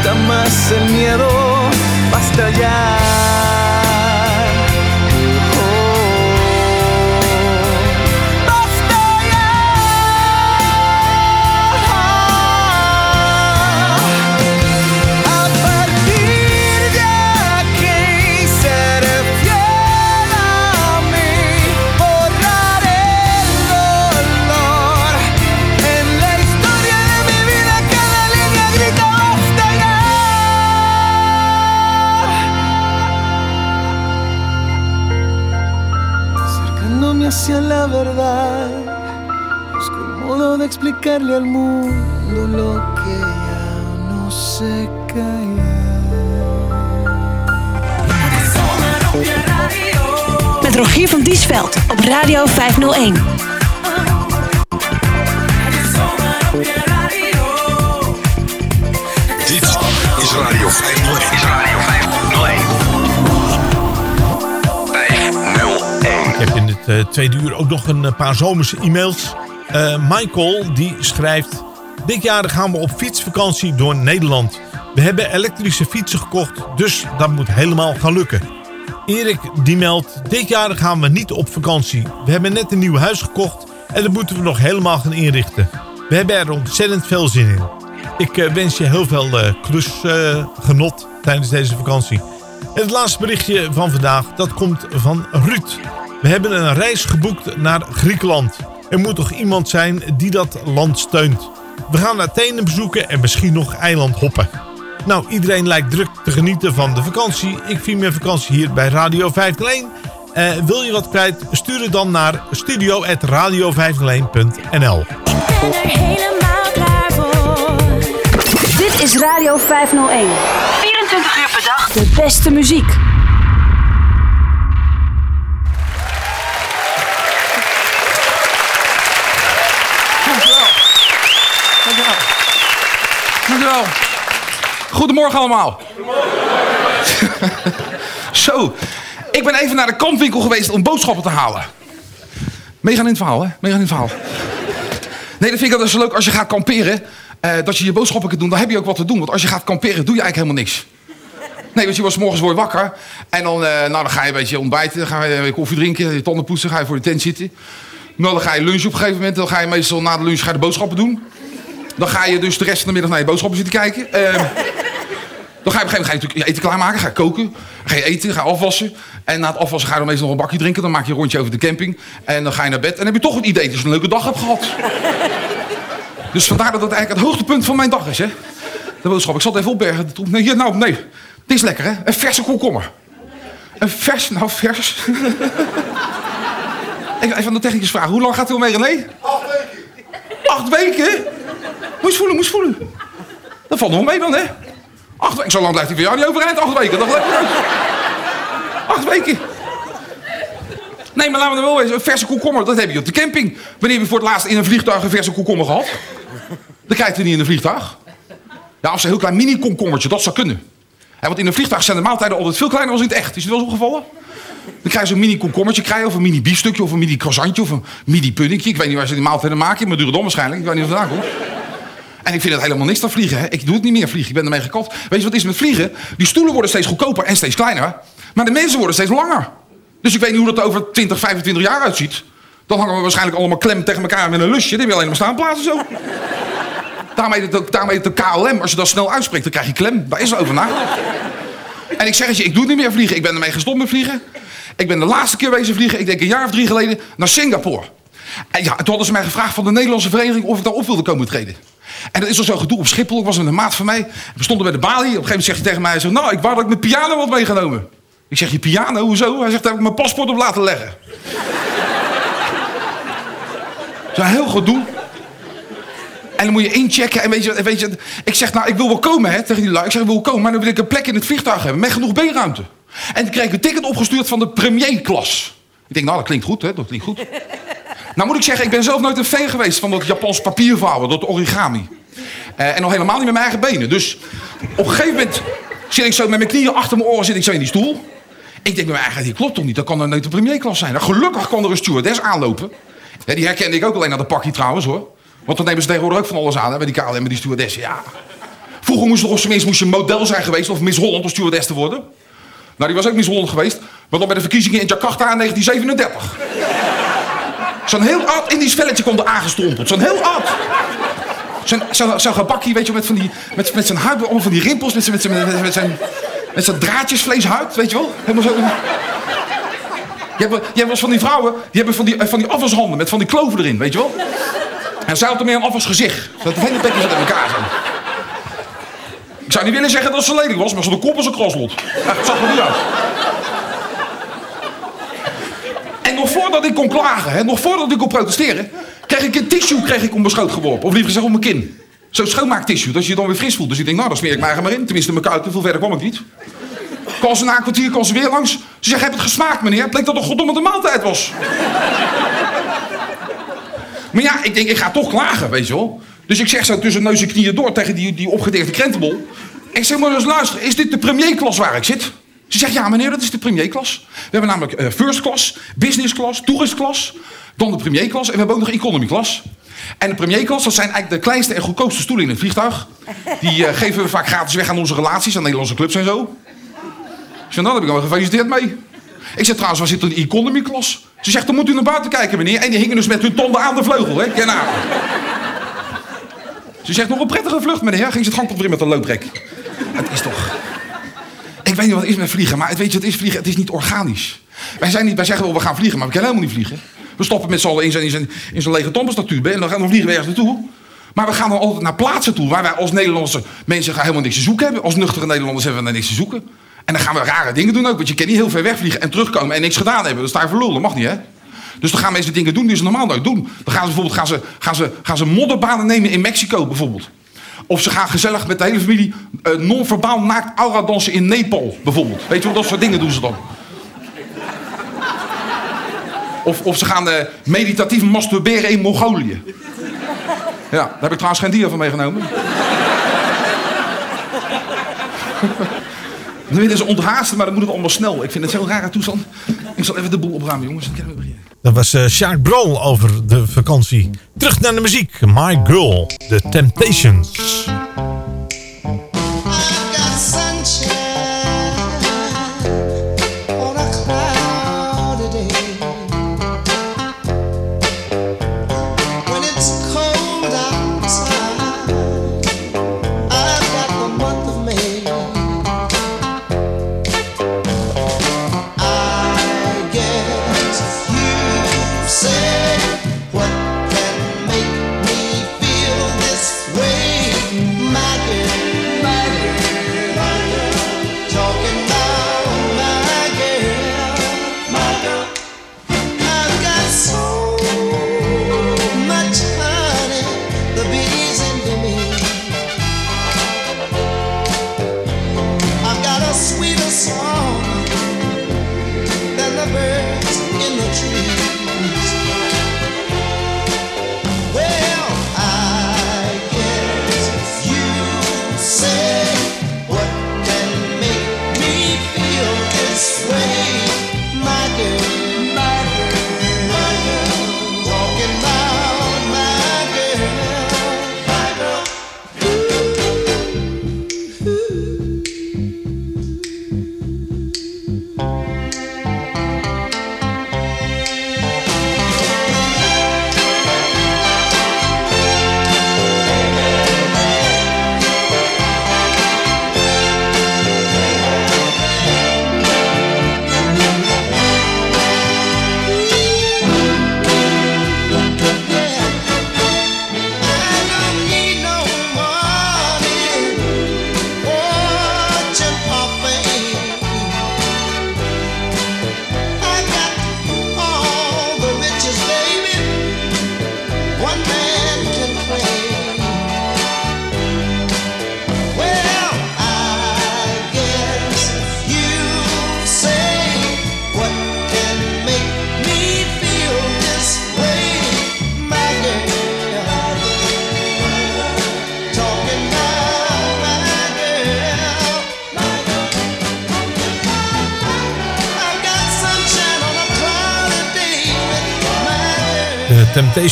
Asusta más el miedo. Basta ya. La verdad, busco el modo de explicarle al mundo lo que ya no se calla. Met Rogier van Diesveld op Radio 501. Eh, tweede uur ook nog een eh, paar zomerse e-mails. Eh, Michael die schrijft... Dit jaar gaan we op fietsvakantie door Nederland. We hebben elektrische fietsen gekocht, dus dat moet helemaal gaan lukken. Erik die meldt... Dit jaar gaan we niet op vakantie. We hebben net een nieuw huis gekocht en dat moeten we nog helemaal gaan inrichten. We hebben er ontzettend veel zin in. Ik wens je heel veel klusgenot tijdens deze vakantie. En het laatste berichtje van vandaag, dat komt van Ruud. We hebben een reis geboekt naar Griekenland. Er moet toch iemand zijn die dat land steunt. We gaan Athene bezoeken en misschien nog eiland hoppen. Nou, iedereen lijkt druk te genieten van de vakantie. Ik vier mijn vakantie hier bij Radio 501. Eh, wil je wat kwijt? Stuur het dan naar studio.radio501.nl helemaal klaar voor. Dit is Radio 501. 24 uur per dag. De beste muziek. Dankjewel. Goedemorgen allemaal. Zo, ik ben even naar de kampwinkel geweest om boodschappen te halen. Meegaan in het verhaal, hè? Meegaan in het verhaal. Nee, dat vind ik altijd zo leuk als je gaat kamperen. eh, dat je je boodschappen kunt doen, dan heb je ook wat te doen. Want als je gaat kamperen, doe je eigenlijk helemaal niks. Nee, want je was morgens je wakker. En dan, eh, nou, dan ga je een beetje ontbijten. Dan ga je een koffie drinken, je tanden poetsen. Ga je voor de tent zitten. Nou, dan ga je lunchen op een gegeven moment. Dan ga je meestal na de lunch ga je de boodschappen doen. Dan ga je dus de rest van de middag naar je boodschappen zitten kijken. Ehm, Dan ga je op een gegeven moment ga je natuurlijk je eten klaarmaken, ga je koken, ga je eten, ga je afwassen. En na het afwassen ga je dan meestal nog een bakje drinken. Dan maak je een rondje over de camping. En dan ga je naar bed. En dan heb je toch het idee dat je een leuke dag hebt gehad. Dus vandaar dat het eigenlijk het hoogtepunt van mijn dag is, hè. De boodschap, ik zal het even opbergen. Nee, nou, nee. Dit is lekker, hè. Een verse komkommer. Een vers, nou vers. Ik even aan de technicus vragen. Hoe lang gaat hij al mee, René? Acht weken. Acht weken? Moest voelen, moest voelen. Dat valt nog mee dan, hè? Acht weken. Zo lang blijft hij voor jou niet overeind. Acht weken, dat lijkt. Acht weken. Nee, maar laten we er wel wezen. Een verse komkommer, dat heb je op de camping. Wanneer heb je voor het laatst in een vliegtuig een verse komkommer gehad? Dat krijgt u niet in een vliegtuig. Ja, of een heel klein mini-komkommertje, dat zou kunnen. Want in een vliegtuig zijn de maaltijden altijd veel kleiner dan in het echt. Is het wel eens opgevallen? Dan krijg je zo'n mini-komkommertje, krijg je, of een mini-biefstukje, of een mini-croissantje, of een mini-puddingje. Ik weet niet waar ze die maaltijden maken, maar Durodom waarschijnlijk. Ik weet niet of het vandaan komt. En ik vind het helemaal niks dan vliegen. Hè. Ik doe het niet meer vliegen, ik ben ermee gekapt. Weet je wat is met vliegen? Die stoelen worden steeds goedkoper en steeds kleiner. Maar de mensen worden steeds langer. Dus ik weet niet hoe dat er over 20, 25 jaar uitziet. Dan hangen we waarschijnlijk allemaal klem tegen elkaar met een lusje. Heb je alleen maar staanplaatsen zo. Daarom heet, het, de KLM. Als je dat snel uitspreekt, dan krijg je klem. Daar is er over nagedacht. En ik zeg het je, ik doe het niet meer vliegen. Ik ben ermee gestopt met vliegen. Ik ben de laatste keer wezen vliegen, ik denk een jaar of drie geleden, naar Singapore. En ja, toen hadden ze mij gevraagd van de Nederlandse vereniging of ik daar op wilde komen treden. En dat is al zo gedoe op Schiphol. Ik was met een maat van mij. We stonden bij de balie. Op een gegeven moment zegt hij tegen mij: hij Nou, ik wou dat ik mijn piano had meegenomen. Ik zeg: Je piano, hoezo? Hij zegt: Daar heb ik mijn paspoort op laten leggen. Zo heel gedoe. En dan moet je inchecken. En weet je, weet je, ik zeg, nou, ik wil wel komen, hè, tegen die lui. Ik zeg, ik wil komen, maar dan wil ik een plek in het vliegtuig hebben. Met genoeg beenruimte. En toen kreeg ik een ticket opgestuurd van de premierklas. Ik denk, nou, dat klinkt goed, hè. Dat klinkt goed. nou moet ik zeggen, ik ben zelf nooit een fan geweest van dat Japans papiervouwen. Dat origami. Eh, en nog helemaal niet met mijn eigen benen. Dus op een gegeven moment zit ik zo met mijn knieën achter mijn oren zit ik zo in die stoel. Ik denk bij mij eigenlijk, dit klopt toch niet? Dat kan dan nooit de premierklas zijn. Nou, gelukkig kwam er een stewardess aanlopen. Ja, die herkende ik ook alleen aan de pakje trouwens hoor. Want dan nemen ze tegenwoordig ook van alles aan hè, bij die KLM, met die stewardessen. Ja. Vroeger moest er op zijn minst moest je model zijn geweest of Miss Holland om stewardess te worden. Nou, die was ook Miss Holland geweest. Maar dan bij de verkiezingen in Jakarta in 1937. Zo'n heel oud Indisch velletje komt er aangestrompeld. Zo'n heel oud. Zo'n zo, zo'n gebakje, weet je, met, van die, met, met zijn huid, allemaal van die rimpels, met zijn, met zijn, met, zijn, met zijn draadjesvleeshuid, weet je wel? Helemaal zo. Je hebt, je hebt wel van die vrouwen, die hebben van die, eh, van die afwashanden met van die kloven erin, weet je wel? En zij had er meer een afwasgezicht. Het hele bekje zat in elkaar zo. Ik zou niet willen zeggen dat ze lelijk was, maar ze had de kop als een kraslot. Zag er niet uit. En nog voordat ik kon klagen, hè, nog voordat ik kon protesteren, kreeg ik een tissue kreeg ik om mijn schoot geworpen. Of liever gezegd om mijn kin. Zo'n schoonmaaktissue, dat je je dan weer fris voelt. Dus ik denk, nou, dan smeer ik mij maar in. Tenminste, mijn kuiten, veel verder kwam ik niet. Kwam ze na een kwartier, kwam ze weer langs. Ze zegt, heb het gesmaakt, meneer? Het bleek dat het goddomme de maaltijd was. maar ja, ik denk, ik ga toch klagen, weet je wel. Dus ik zeg zo tussen neus en knieën door tegen die, die opgedeerde krentenbol. Ik zeg, maar eens luister, is dit de premierklas waar ik zit? Ze zegt, ja meneer, dat is de premierklas. We hebben namelijk eh, first class, business class, tourist class, dan de premierklas en we hebben ook nog economy class. En de premierklas, dat zijn eigenlijk de kleinste en goedkoopste stoelen in het vliegtuig. Die eh, geven we vaak gratis weg aan onze relaties, aan Nederlandse clubs en zo. Ik zeg, nou, daar heb ik al gefeliciteerd mee. Ik zeg, trouwens, waar zit een economy class? Ze zegt, dan moet u naar buiten kijken, meneer. En die hingen dus met hun tanden aan de vleugel, hè. Ken. Ze zegt, nog een prettige vlucht, meneer. Ging ze het gangpad weer met een looprek. Het is toch... Ik weet niet wat het is met vliegen, maar het, weet je, het is vliegen, het is niet organisch. Wij, zijn niet, wij zeggen wel, we gaan vliegen, maar we kunnen helemaal niet vliegen. We stoppen met z'n in zijn, in in zijn lege tombestatuur en dan gaan we vliegen we ergens naartoe. Maar we gaan dan altijd naar plaatsen toe waar wij als Nederlandse mensen helemaal niks te zoeken hebben. Als nuchtere Nederlanders hebben we niks te zoeken. En dan gaan we rare dingen doen ook, want je kan niet heel ver wegvliegen en terugkomen en niks gedaan hebben. Dan sta je voor dat mag niet hè. Dus dan gaan mensen dingen doen die ze normaal nooit doen. Dan gaan ze bijvoorbeeld gaan ze, gaan ze, gaan ze modderbanen nemen in Mexico bijvoorbeeld. Of ze gaan gezellig met de hele familie eh, non-verbaal naakt aura dansen in Nepal, bijvoorbeeld. Weet je wel, dat soort dingen doen ze dan. Of, of ze gaan eh, meditatief masturberen in Mongolië. Ja, daar heb ik trouwens geen dier van meegenomen. Dan willen ze onthaasten, maar dan moet het allemaal snel. Ik vind het zo'n rare toestand. Ik zal even de boel opruimen, jongens. Dan kunnen we beginnen. Dat was eh Sjaak over de vakantie. Terug naar de muziek. My Girl, The Temptations. tree.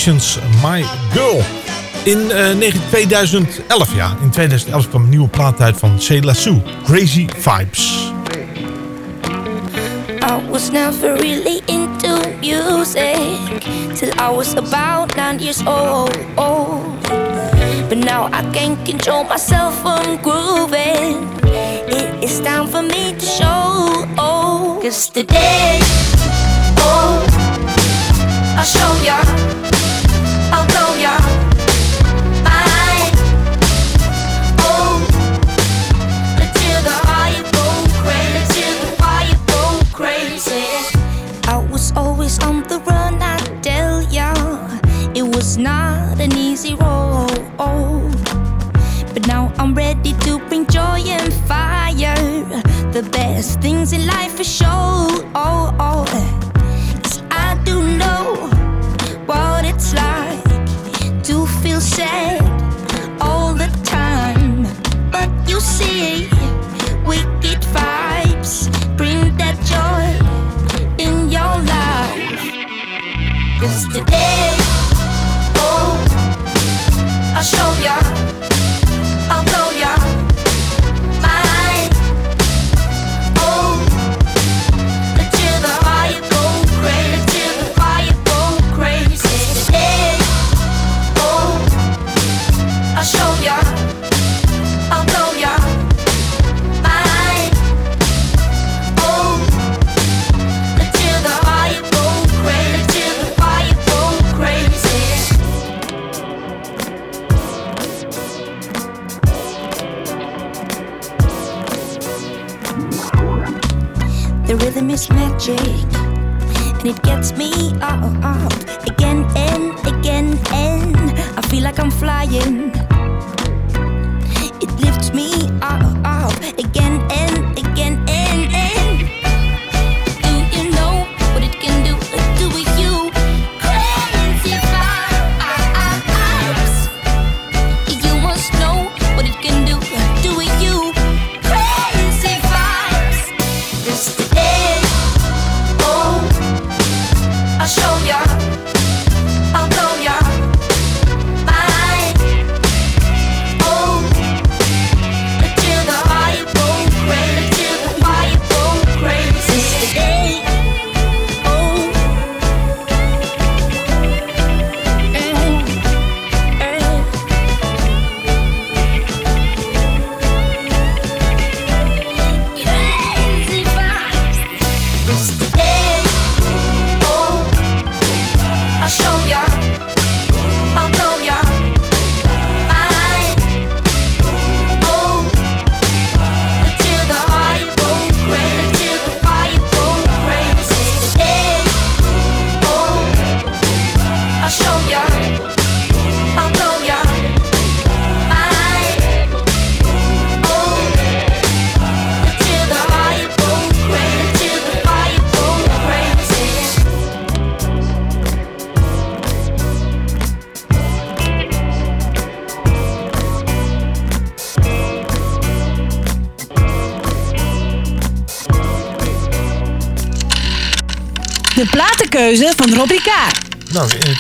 My Girl. In eh, uh, 2011, ja, in 2011 kwam een nieuwe plaat uit van Sheila Sue, Crazy Vibes. I was never really into music Till I was about nine years old. But now I can't control myself from grooving. It is time for me to show. Cause today, oh, I'll show ya.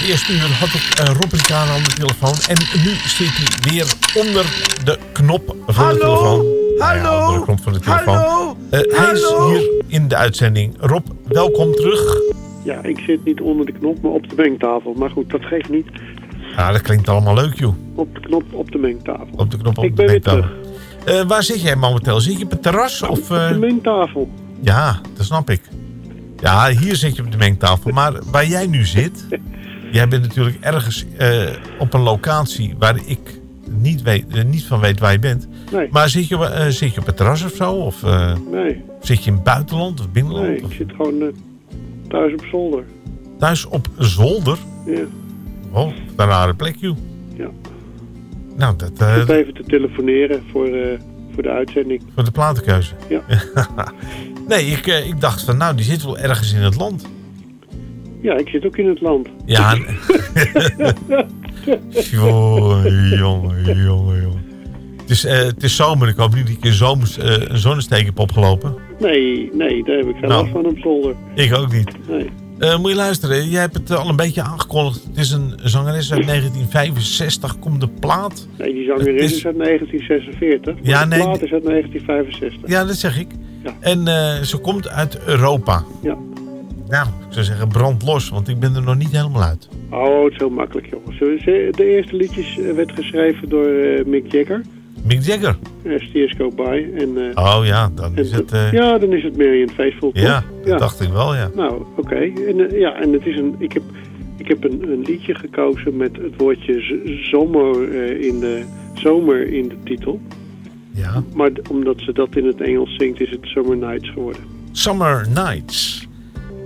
Eerste uur had ik uh, Rob Ricard aan de telefoon. En nu zit hij weer onder de knop van de telefoon. Nou ja, onder de knop van de telefoon. Hallo? Eh, hij is Hallo? hier in de uitzending. Rob, welkom terug. Ja, ik zit niet onder de knop, maar op de mengtafel. Maar goed, dat geeft niet. Ja, dat klinkt allemaal leuk, joh. Op de knop op de mengtafel. Op de knop op Ik de mengtafel. Eh, waar zit jij momenteel? Zit je op het terras? Of, eh, Op de mengtafel. Ja, dat snap ik. Ja, hier zit je op de mengtafel. Maar waar jij nu zit... Jij bent natuurlijk ergens eh, op een locatie waar ik niet, weet, eh, niet van weet waar je bent. Nee. Maar zit je, eh, zit je op het terras of zo? Of Nee, zit je in het buitenland of binnenland? nee, ik zit gewoon thuis op zolder. Thuis op zolder? Ja. Oh, een rare plek, joh. Ja. Nou, dat... Ik zit even te telefoneren voor, voor de uitzending. voor de platenkeuze. Ja. nee, ik, ik dacht van, nou, die zit wel ergens in het land. Ja, ik zit ook in het land. Ja. jongen, jongen, jongen, jongen. Het is, eh, het is zomer. Ik hoop niet dat ik in eh, een zonnesteek heb opgelopen. Nee, nee, daar heb ik geen Nou. last van op zolder. Ik ook niet. Nee. Eh, moet je luisteren, jij hebt het al een beetje aangekondigd. Het is een zangeres uit 1965, komt de plaat. Nee, die zangeres is... is- uit 1946. maar Ja, de nee, plaat is uit 1965. Ja, dat zeg ik. En ze komt uit Europa. Ja. Nou, ik zou zeggen brand los, want ik ben er nog niet helemaal uit. Oh, het is heel makkelijk, jongens. Ze- De eerste liedjes eh, werd geschreven door eh, Mick Jagger. Mick Jagger. Uh, Steers Go By. En, eh, Oh ja, dan is het... eh, Ja, dan is het Marion Faithful. toch? ja, dat dacht ik wel, ja. Nou, oké. En, eh, ja, en het is een, ik heb, ik heb een, een liedje gekozen met het woordje zomer, eh, in de, zomer in de titel. Ja. Maar omdat ze dat in het Engels zingt, is het Summer Nights geworden. Summer Nights.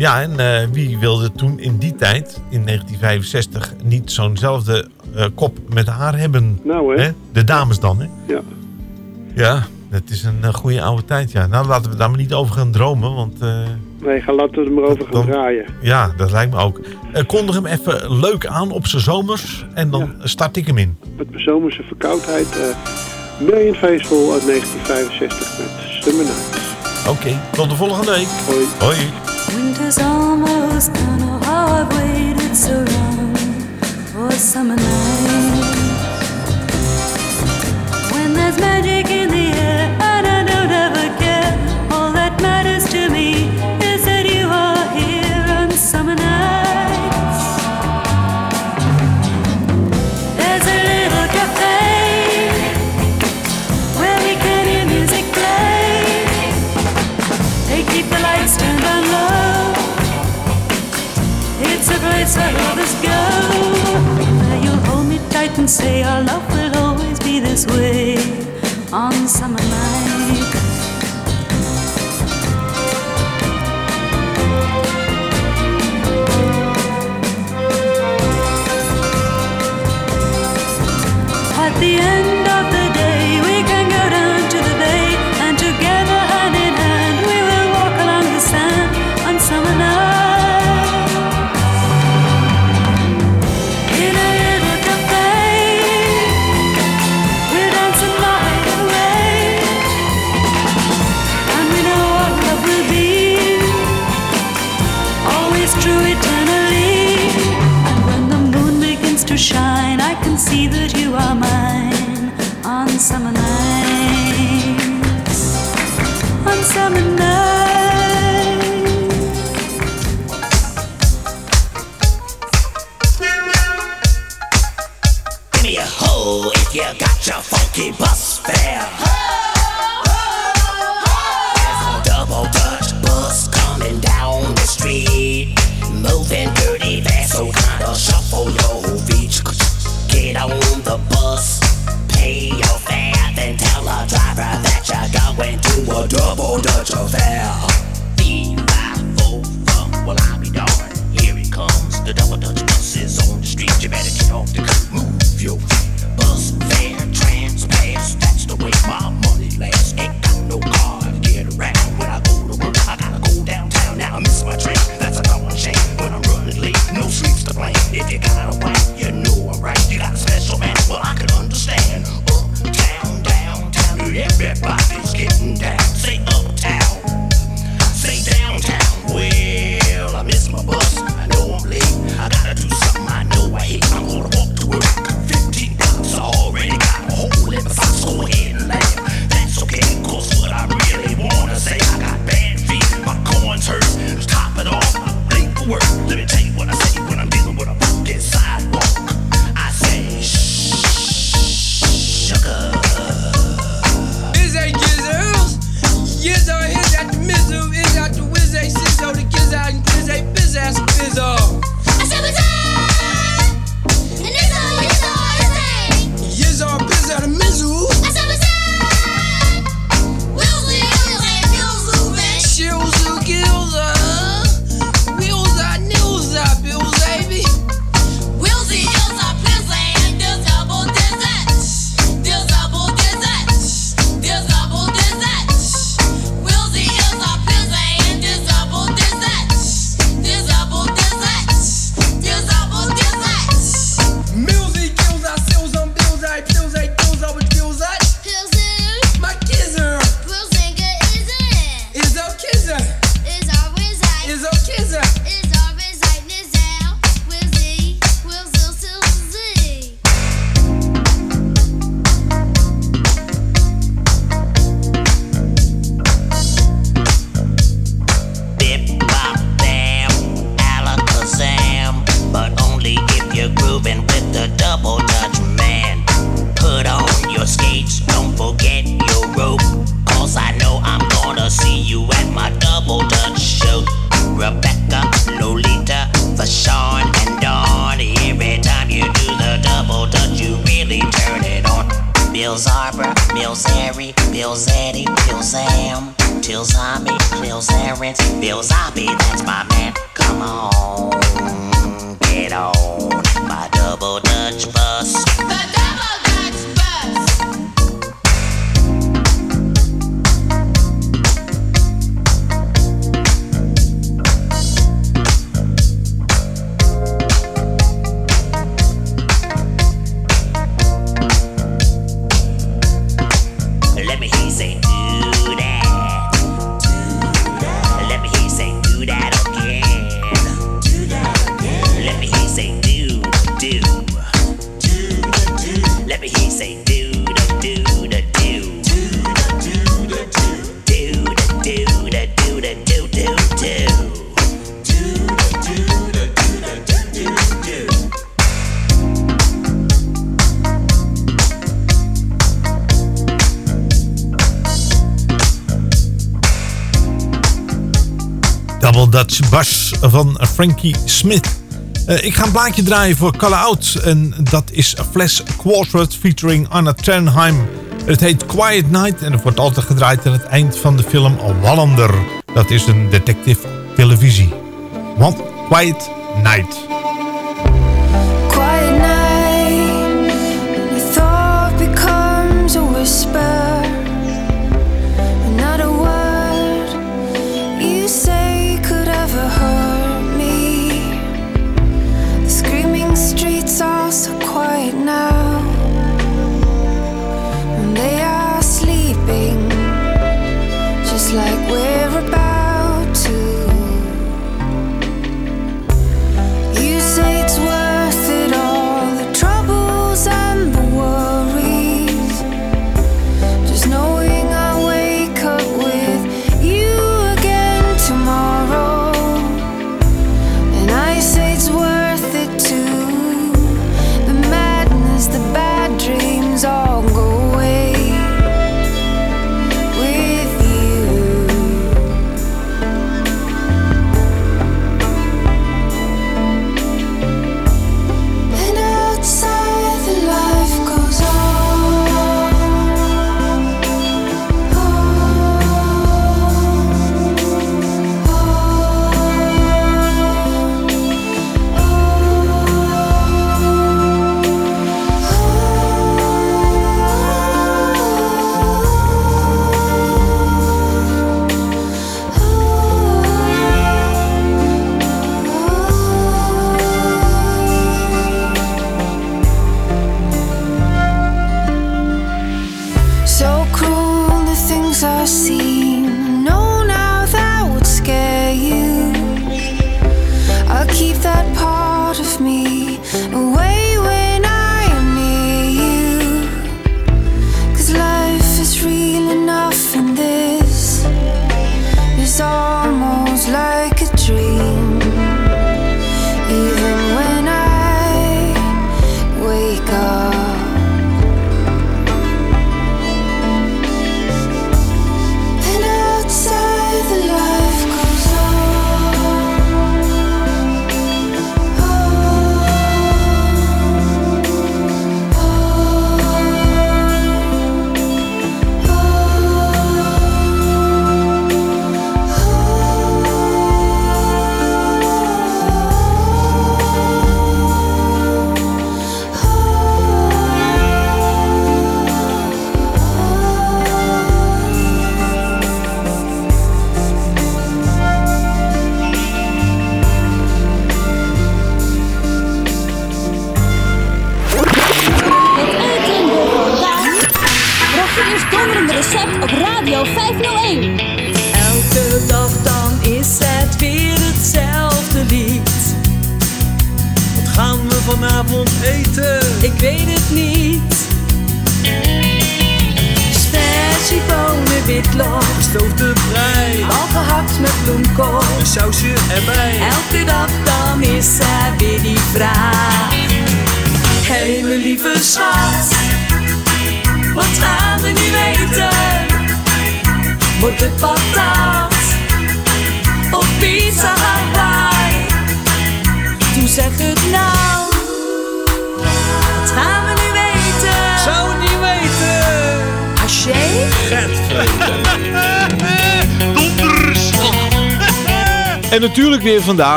Ja, en eh, wie wilde toen in die tijd, in 1965, niet zo'nzelfde eh, kop met haar hebben? Nou, hè? De dames dan, hè? Ja. Ja, dat is een eh, goede oude tijd, ja. Nou, laten we daar maar niet over gaan dromen, want... Nee, ga laten we er maar over gaan Dan- draaien. ja, dat lijkt me ook. Kondig hem even leuk aan op zijn zomers en dan start ik hem in. Met mijn zomerse verkoudheid. Marion Faithful uit 1965 met Summer Nights. Oké, tot de volgende week. Hoi. Hoi. Winter's almost gone, oh how I've waited so long for summer nights. When there's magic say our love will always be this way on summer nights. Frankie Smith. Eh, ik ga een plaatje draaien voor Call Out. En dat is A Flash Quartet featuring Anna Ternheim. Het heet Quiet Night en het wordt altijd gedraaid aan het eind van de film Wallander. Dat is een detective televisie. Want Quiet Night.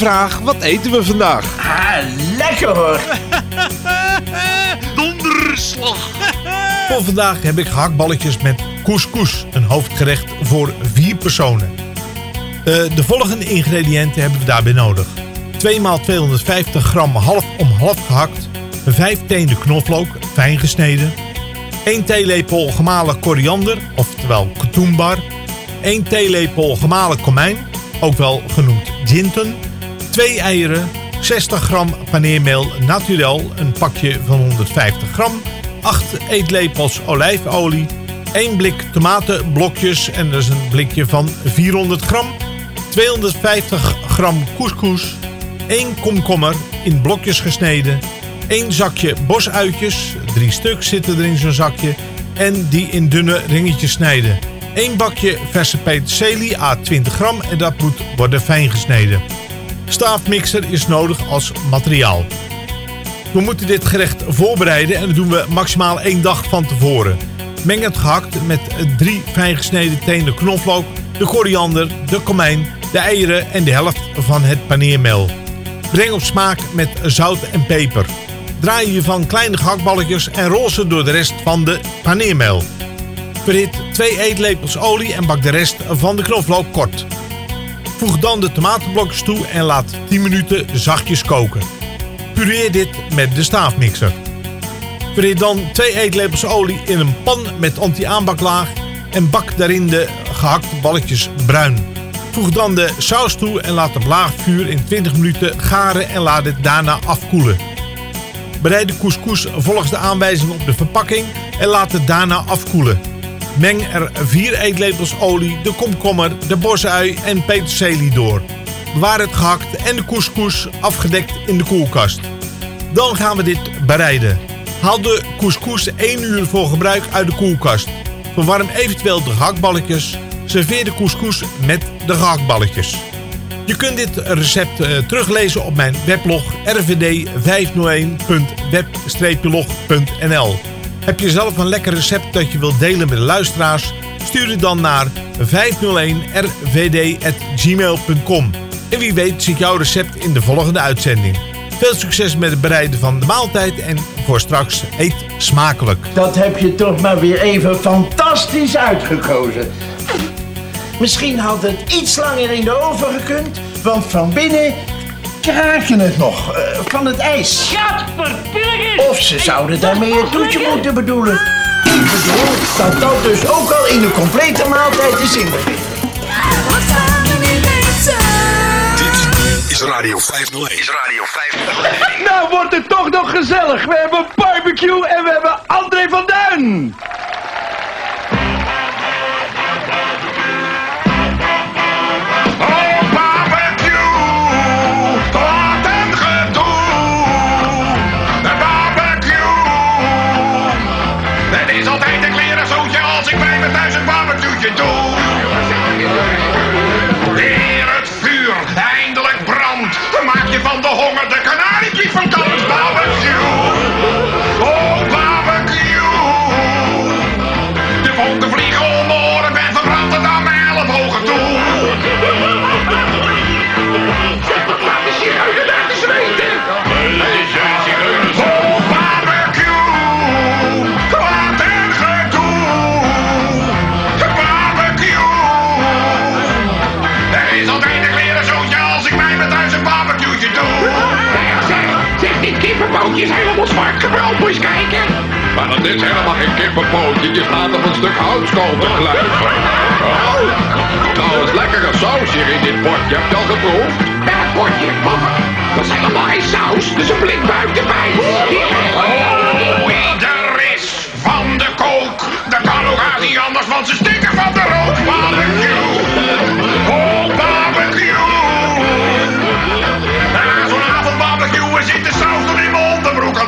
Vraag: wat eten we vandaag? Ah, lekker hoor. Donderslag. Voor vandaag heb ik gehaktballetjes met couscous, een hoofdgerecht voor vier personen. Eh, de volgende ingrediënten hebben we daarbij nodig. 2 x 250 gram half om half gehakt, 5 teenen knoflook, fijn gesneden, 1 theelepel gemalen koriander, oftewel ketumbar, 1 theelepel gemalen komijn, ook wel genoemd ginten, 2 eieren, 60 gram paneermeel naturel, een pakje van 150 gram, 8 eetlepels olijfolie, 1 blik tomatenblokjes en dat is een blikje van 400 gram, 250 gram couscous, 1 komkommer in blokjes gesneden, 1 zakje bosuitjes, 3 stuk zitten er in zo'n zakje, en die in dunne ringetjes snijden. 1 bakje verse peterselie à 20 gram. En dat moet worden fijn gesneden. Staafmixer is nodig als materiaal. We moeten dit gerecht voorbereiden en dat doen we maximaal één dag van tevoren. Meng het gehakt met drie fijn gesneden tenen knoflook, de koriander, de komijn, de eieren en de helft van het paneermeel. Breng op smaak met zout en peper. Draai je van kleine gehaktballetjes en rol ze door de rest van de paneermeel. Verhit 2 eetlepels olie en bak de rest van de knoflook kort. Voeg dan de tomatenblokjes toe en laat 10 minuten zachtjes koken. Pureer dit met de staafmixer. Verhit dan 2 eetlepels olie in een pan met anti-aanbaklaag en bak daarin de gehakte balletjes bruin. Voeg dan de saus toe en laat op laag vuur in 20 minuten garen en laat het daarna afkoelen. Bereid de couscous volgens de aanwijzingen op de verpakking en laat het daarna afkoelen. Meng er 4 eetlepels olie, de komkommer, de bosui en peterselie door. Bewaar het gehakt en de couscous afgedekt in de koelkast. Dan gaan we dit bereiden. Haal de couscous 1 uur voor gebruik uit de koelkast. Verwarm eventueel de gehaktballetjes. Serveer de couscous met de gehaktballetjes. Je kunt dit recept eh, teruglezen op mijn weblog rvd501.web-log.nl. Heb je zelf een lekker recept dat je wilt delen met de luisteraars? Stuur het dan naar 501rvd.gmail.com. En wie weet zit jouw recept in de volgende uitzending. Veel succes met het bereiden van de maaltijd en voor straks eet smakelijk. Dat heb je toch maar weer even fantastisch uitgekozen. Misschien had het iets langer in de oven gekund, want van binnen kraak je het nog eh, van het ijs. Of ze zouden daarmee het toetje moeten bedoelen. Ik bedoel dat dat dus ook al in de complete maaltijd is inbegrepen. Wat gaan we nu eten? Dit is Radio 501. Is Radio 501. Nou wordt het toch nog gezellig. We hebben barbecue en we hebben André van Duin. Maar dat is helemaal geen kippenpootje. Je gaat op een stuk houtskool te glijven. Oh, nou, is lekkere saus hier in dit bordje, Heb je al geproefd? Dat bordje, mama? Dat is helemaal geen saus. Dus een blink buitenbij. bij. Oh, is van de kook. Dat kan ook aan niet anders, want ze stikken van de rook. Barbecue. Oh, barbecue. En zo'n avond barbecue we zitten de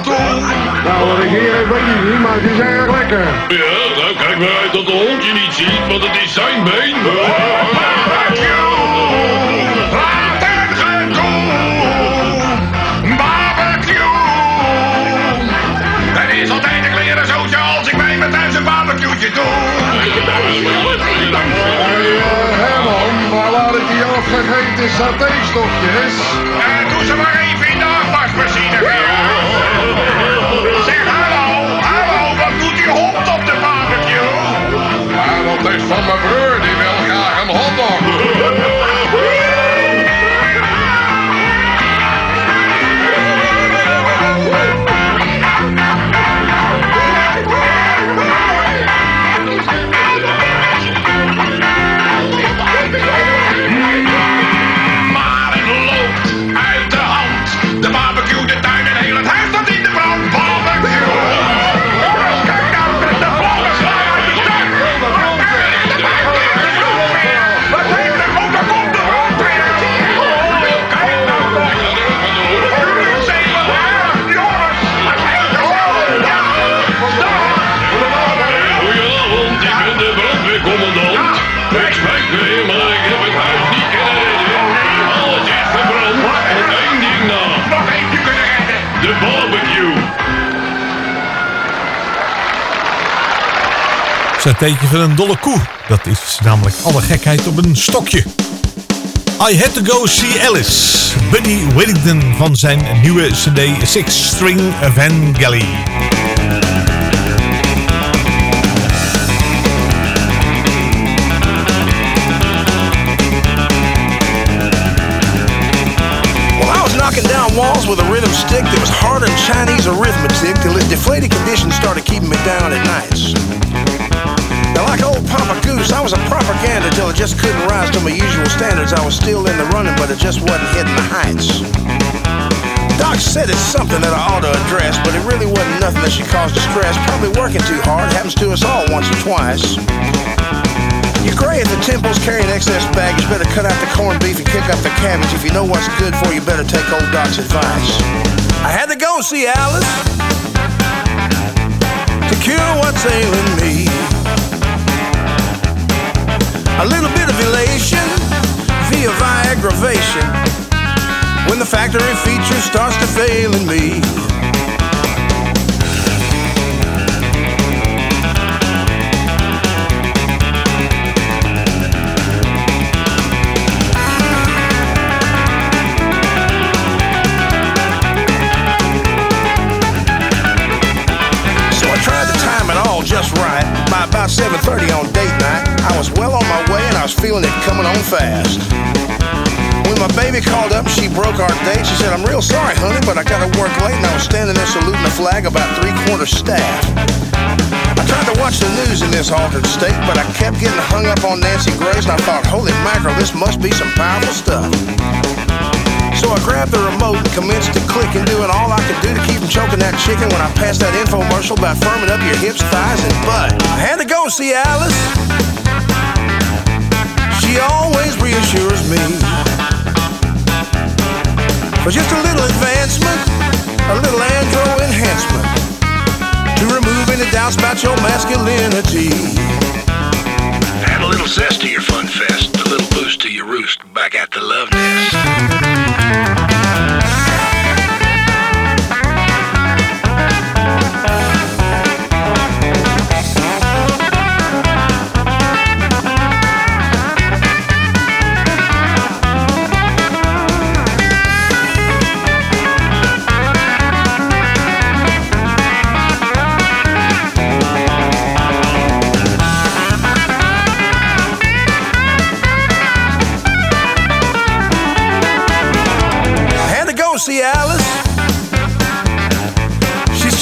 buitenbij. weet ik niet, maar het is erg lekker. Ja, nou kijk maar uit dat de hond je niet ziet, want het is zijn been. Het is altijd een kleren zootje als ik bij me thuis een barbecue'tje doe. Herman, waar waren die afgegeten satéstokjes? En doe ze maar Maar dat is Satéetje van een dolle koe. Dat is namelijk alle gekheid op een stokje. I had to go see Alice. Buddy Whittington van zijn nieuwe cd Six String Evangelie. Well, I was knocking down walls with a rhythm stick that was harder than Chinese arithmetic till its deflated conditions started keeping me down at nights. Goose, I was a propaganda till it just couldn't rise to my usual standards. I was still in the running, but it just wasn't hitting the heights. Doc said it's something that I ought to address, but it really wasn't nothing that should cause distress. Probably working too hard happens to us all once or twice. You're gray at the temples, carrying excess baggage. Better cut out the corned beef and kick up the cabbage. If you know what's good for you, better take old Doc's advice. I had to go see Alice to cure what's ailing me. A little bit of elation via Viagravation when the factory feature starts to fail in me. So I tried to time it all just right. By about 7:30 on date feeling it coming on fast. When my baby called up, she broke our date. She said, "I'm real sorry, honey, but I gotta work late." And I was standing there saluting the flag about three quarters staff. I tried to watch the news in this altered state, but I kept getting hung up on Nancy Grace, and I thought, "Holy mackerel, this must be some powerful stuff." So I grabbed the remote and commenced to click and doing all I could do to keep from choking that chicken when I passed that infomercial about firming up your hips, thighs, and butt. I had to go see Alice. She always reassures me. For just a little advancement, a little andro enhancement to remove any doubts about your masculinity. Add a little zest to your fun fest, a little boost to your roost back at the love nest.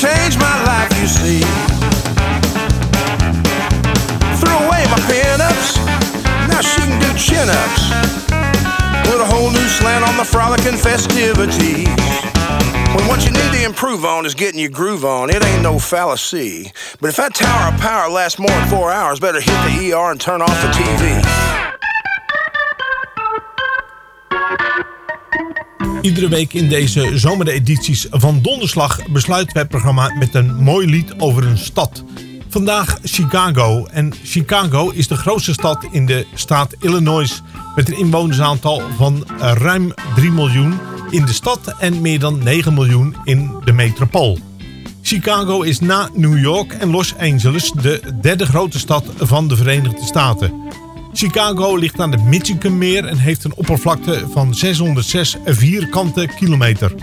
She's changed my life, you see. Threw away my pin-ups. Now she can do chin-ups. Put a whole new slant on the frolicking festivities. When what you need to improve on is getting your groove on, it ain't no fallacy. But if that tower of power lasts more than four hours, better hit the ER and turn off the TV. Iedere week in deze zomeredities van Donderslag besluiten wij het programma met een mooi lied over een stad. Vandaag Chicago. En Chicago is de grootste stad in de staat Illinois met een inwonersaantal van ruim 3 miljoen in de stad en meer dan 9 miljoen in de metropool. Chicago is na New York en Los Angeles de derde grote stad van de Verenigde Staten. Chicago ligt aan het Michiganmeer en heeft een oppervlakte van 606 vierkante kilometer.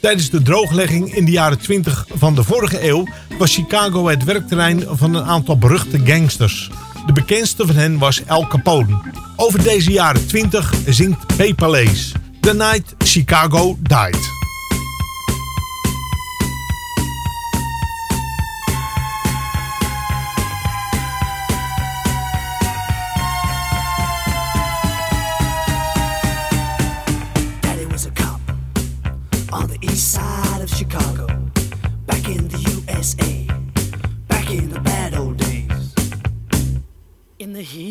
Tijdens de drooglegging in de jaren 20 van de vorige eeuw was Chicago het werkterrein van een aantal beruchte gangsters. De bekendste van hen was Al Capone. Over deze jaren 20 zingt Paper Lace. The Night Chicago Died.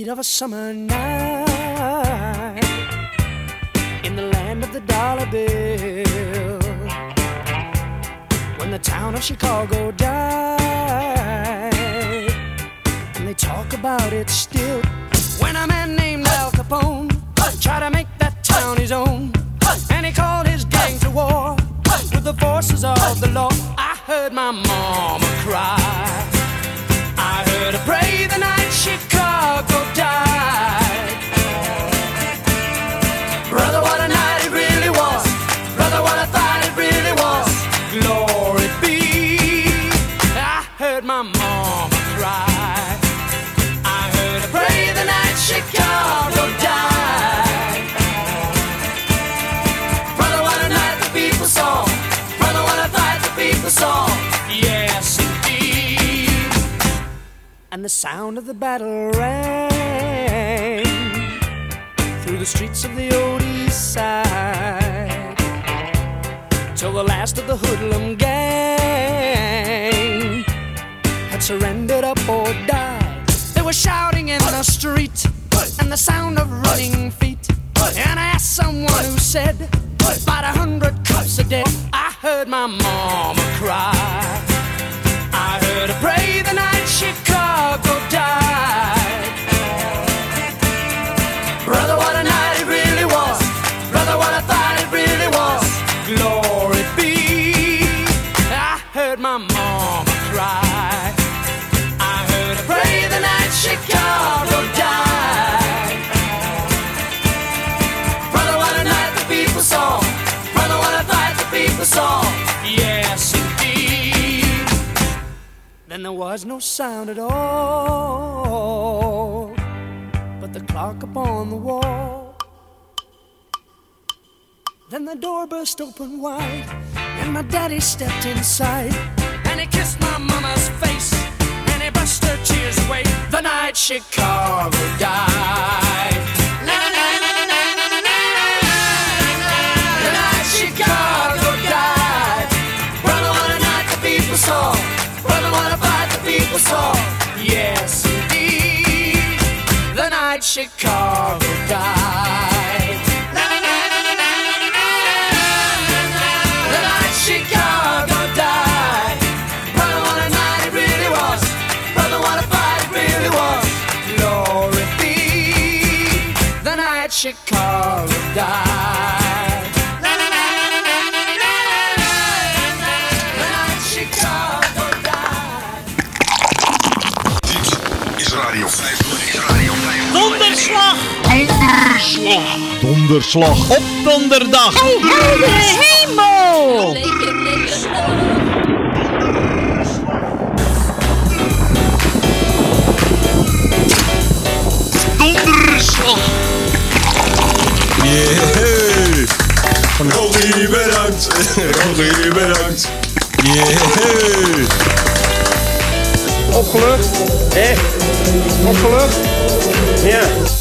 Heat of a summer night, in the land of the dollar bill, when the town of Chicago died, and they talk about it still. When a man named Al Capone tried to make that town his own, and he called his gang to war with the forces of the law. I heard my mama cry. I heard her pray the night And the sound of the battle rang through the streets of the old east side till the last of the hoodlum gang had surrendered up or died. They were shouting in the street and the sound of running feet. And I asked someone who said, about a hundred cops are dead. I heard my mama cry. I heard her pray the night Chicago died. Then there was no sound at all, but the clock upon the wall. Then the door burst open wide, and my daddy stepped inside, and he kissed my mama's face, and he brushed her tears away. The night Chicago died. The night Chicago died. Brother, what a night the people saw. Chicago Donderslag! Donderslag op donderdag! hemel! Donderslag! Yeah! Rogie, bedankt! Rogie, bedankt! Yeah! Opgelucht? Hé? Opgelucht? Ja.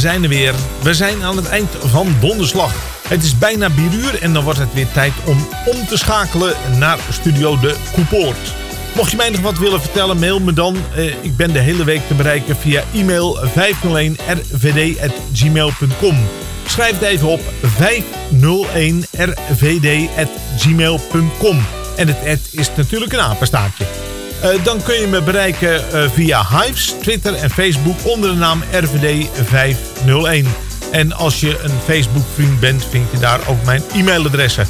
Zijn er weer. We zijn aan het eind van donderslag. Het is bijna 4 uur en dan wordt het weer tijd om om te schakelen naar Studio de Koepoort. Mocht je mij nog wat willen vertellen, mail me dan. Eh, ik ben de hele week te bereiken via e-mail 501rvd.gmail.com. Schrijf het even op 501 501rvd.gmail.com. En het ad is natuurlijk een apenstaartje. Eh, dan kun je me bereiken eh, via Hives, Twitter en Facebook onder de naam RVD 501. En als je een Facebook vriend bent, vind je daar ook mijn e-mailadressen.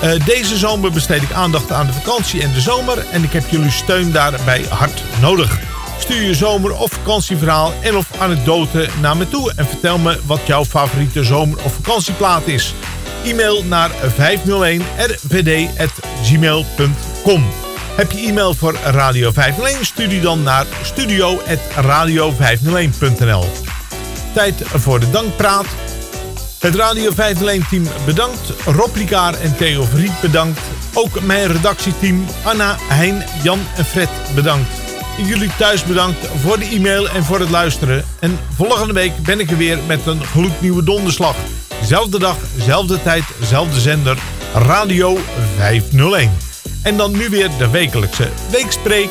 Eh, deze zomer besteed ik aandacht aan de vakantie en de zomer. En ik heb jullie steun daarbij hard nodig. Stuur je zomer- of vakantieverhaal en of anekdote naar me toe. En vertel me wat jouw favoriete zomer- of vakantieplaat is. E-mail naar 501rvd.gmail.com Heb je e-mail voor Radio 501? Stuur die dan naar studio.radio501.nl Tijd voor de dankpraat. Het Radio 501-team bedankt. Rob en Theo Verriet bedankt. Ook mijn redactieteam Anna, Hein, Jan en Fred bedankt. Jullie thuis bedankt voor de e-mail en voor het luisteren. En volgende week ben ik er weer met een gloednieuwe donderslag. Zelfde dag, zelfde tijd, zelfde zender. Radio 501. En dan nu weer de wekelijkse weekspreek.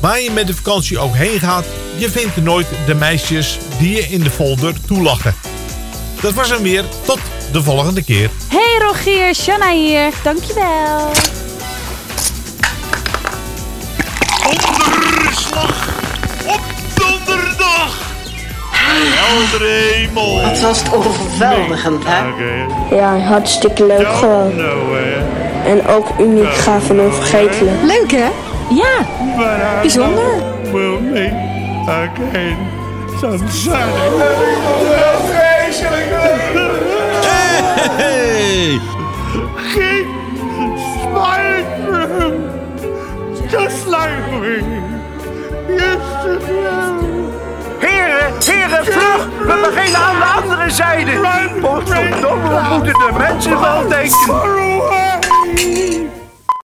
Waar je met de vakantie ook heen gaat, je vindt er nooit de meisjes die je in de folder toelachen. Dat was hem weer. Tot de volgende keer. Hey Rogier, Shanna hier. Dankjewel. Donderslag op donderdag. Heldere hemel. Het was het overweldigend, hè? Ja, hartstikke leuk gewoon. En ook uniek, gaaf en onvergetelijk. Leuk hè? Ja, bijzonder. Hey! Keep smiling just like we used to do. Heren, heren, vlug! We beginnen aan de andere zijde. Potverdomme, we moeten de mensen wel denken. believe.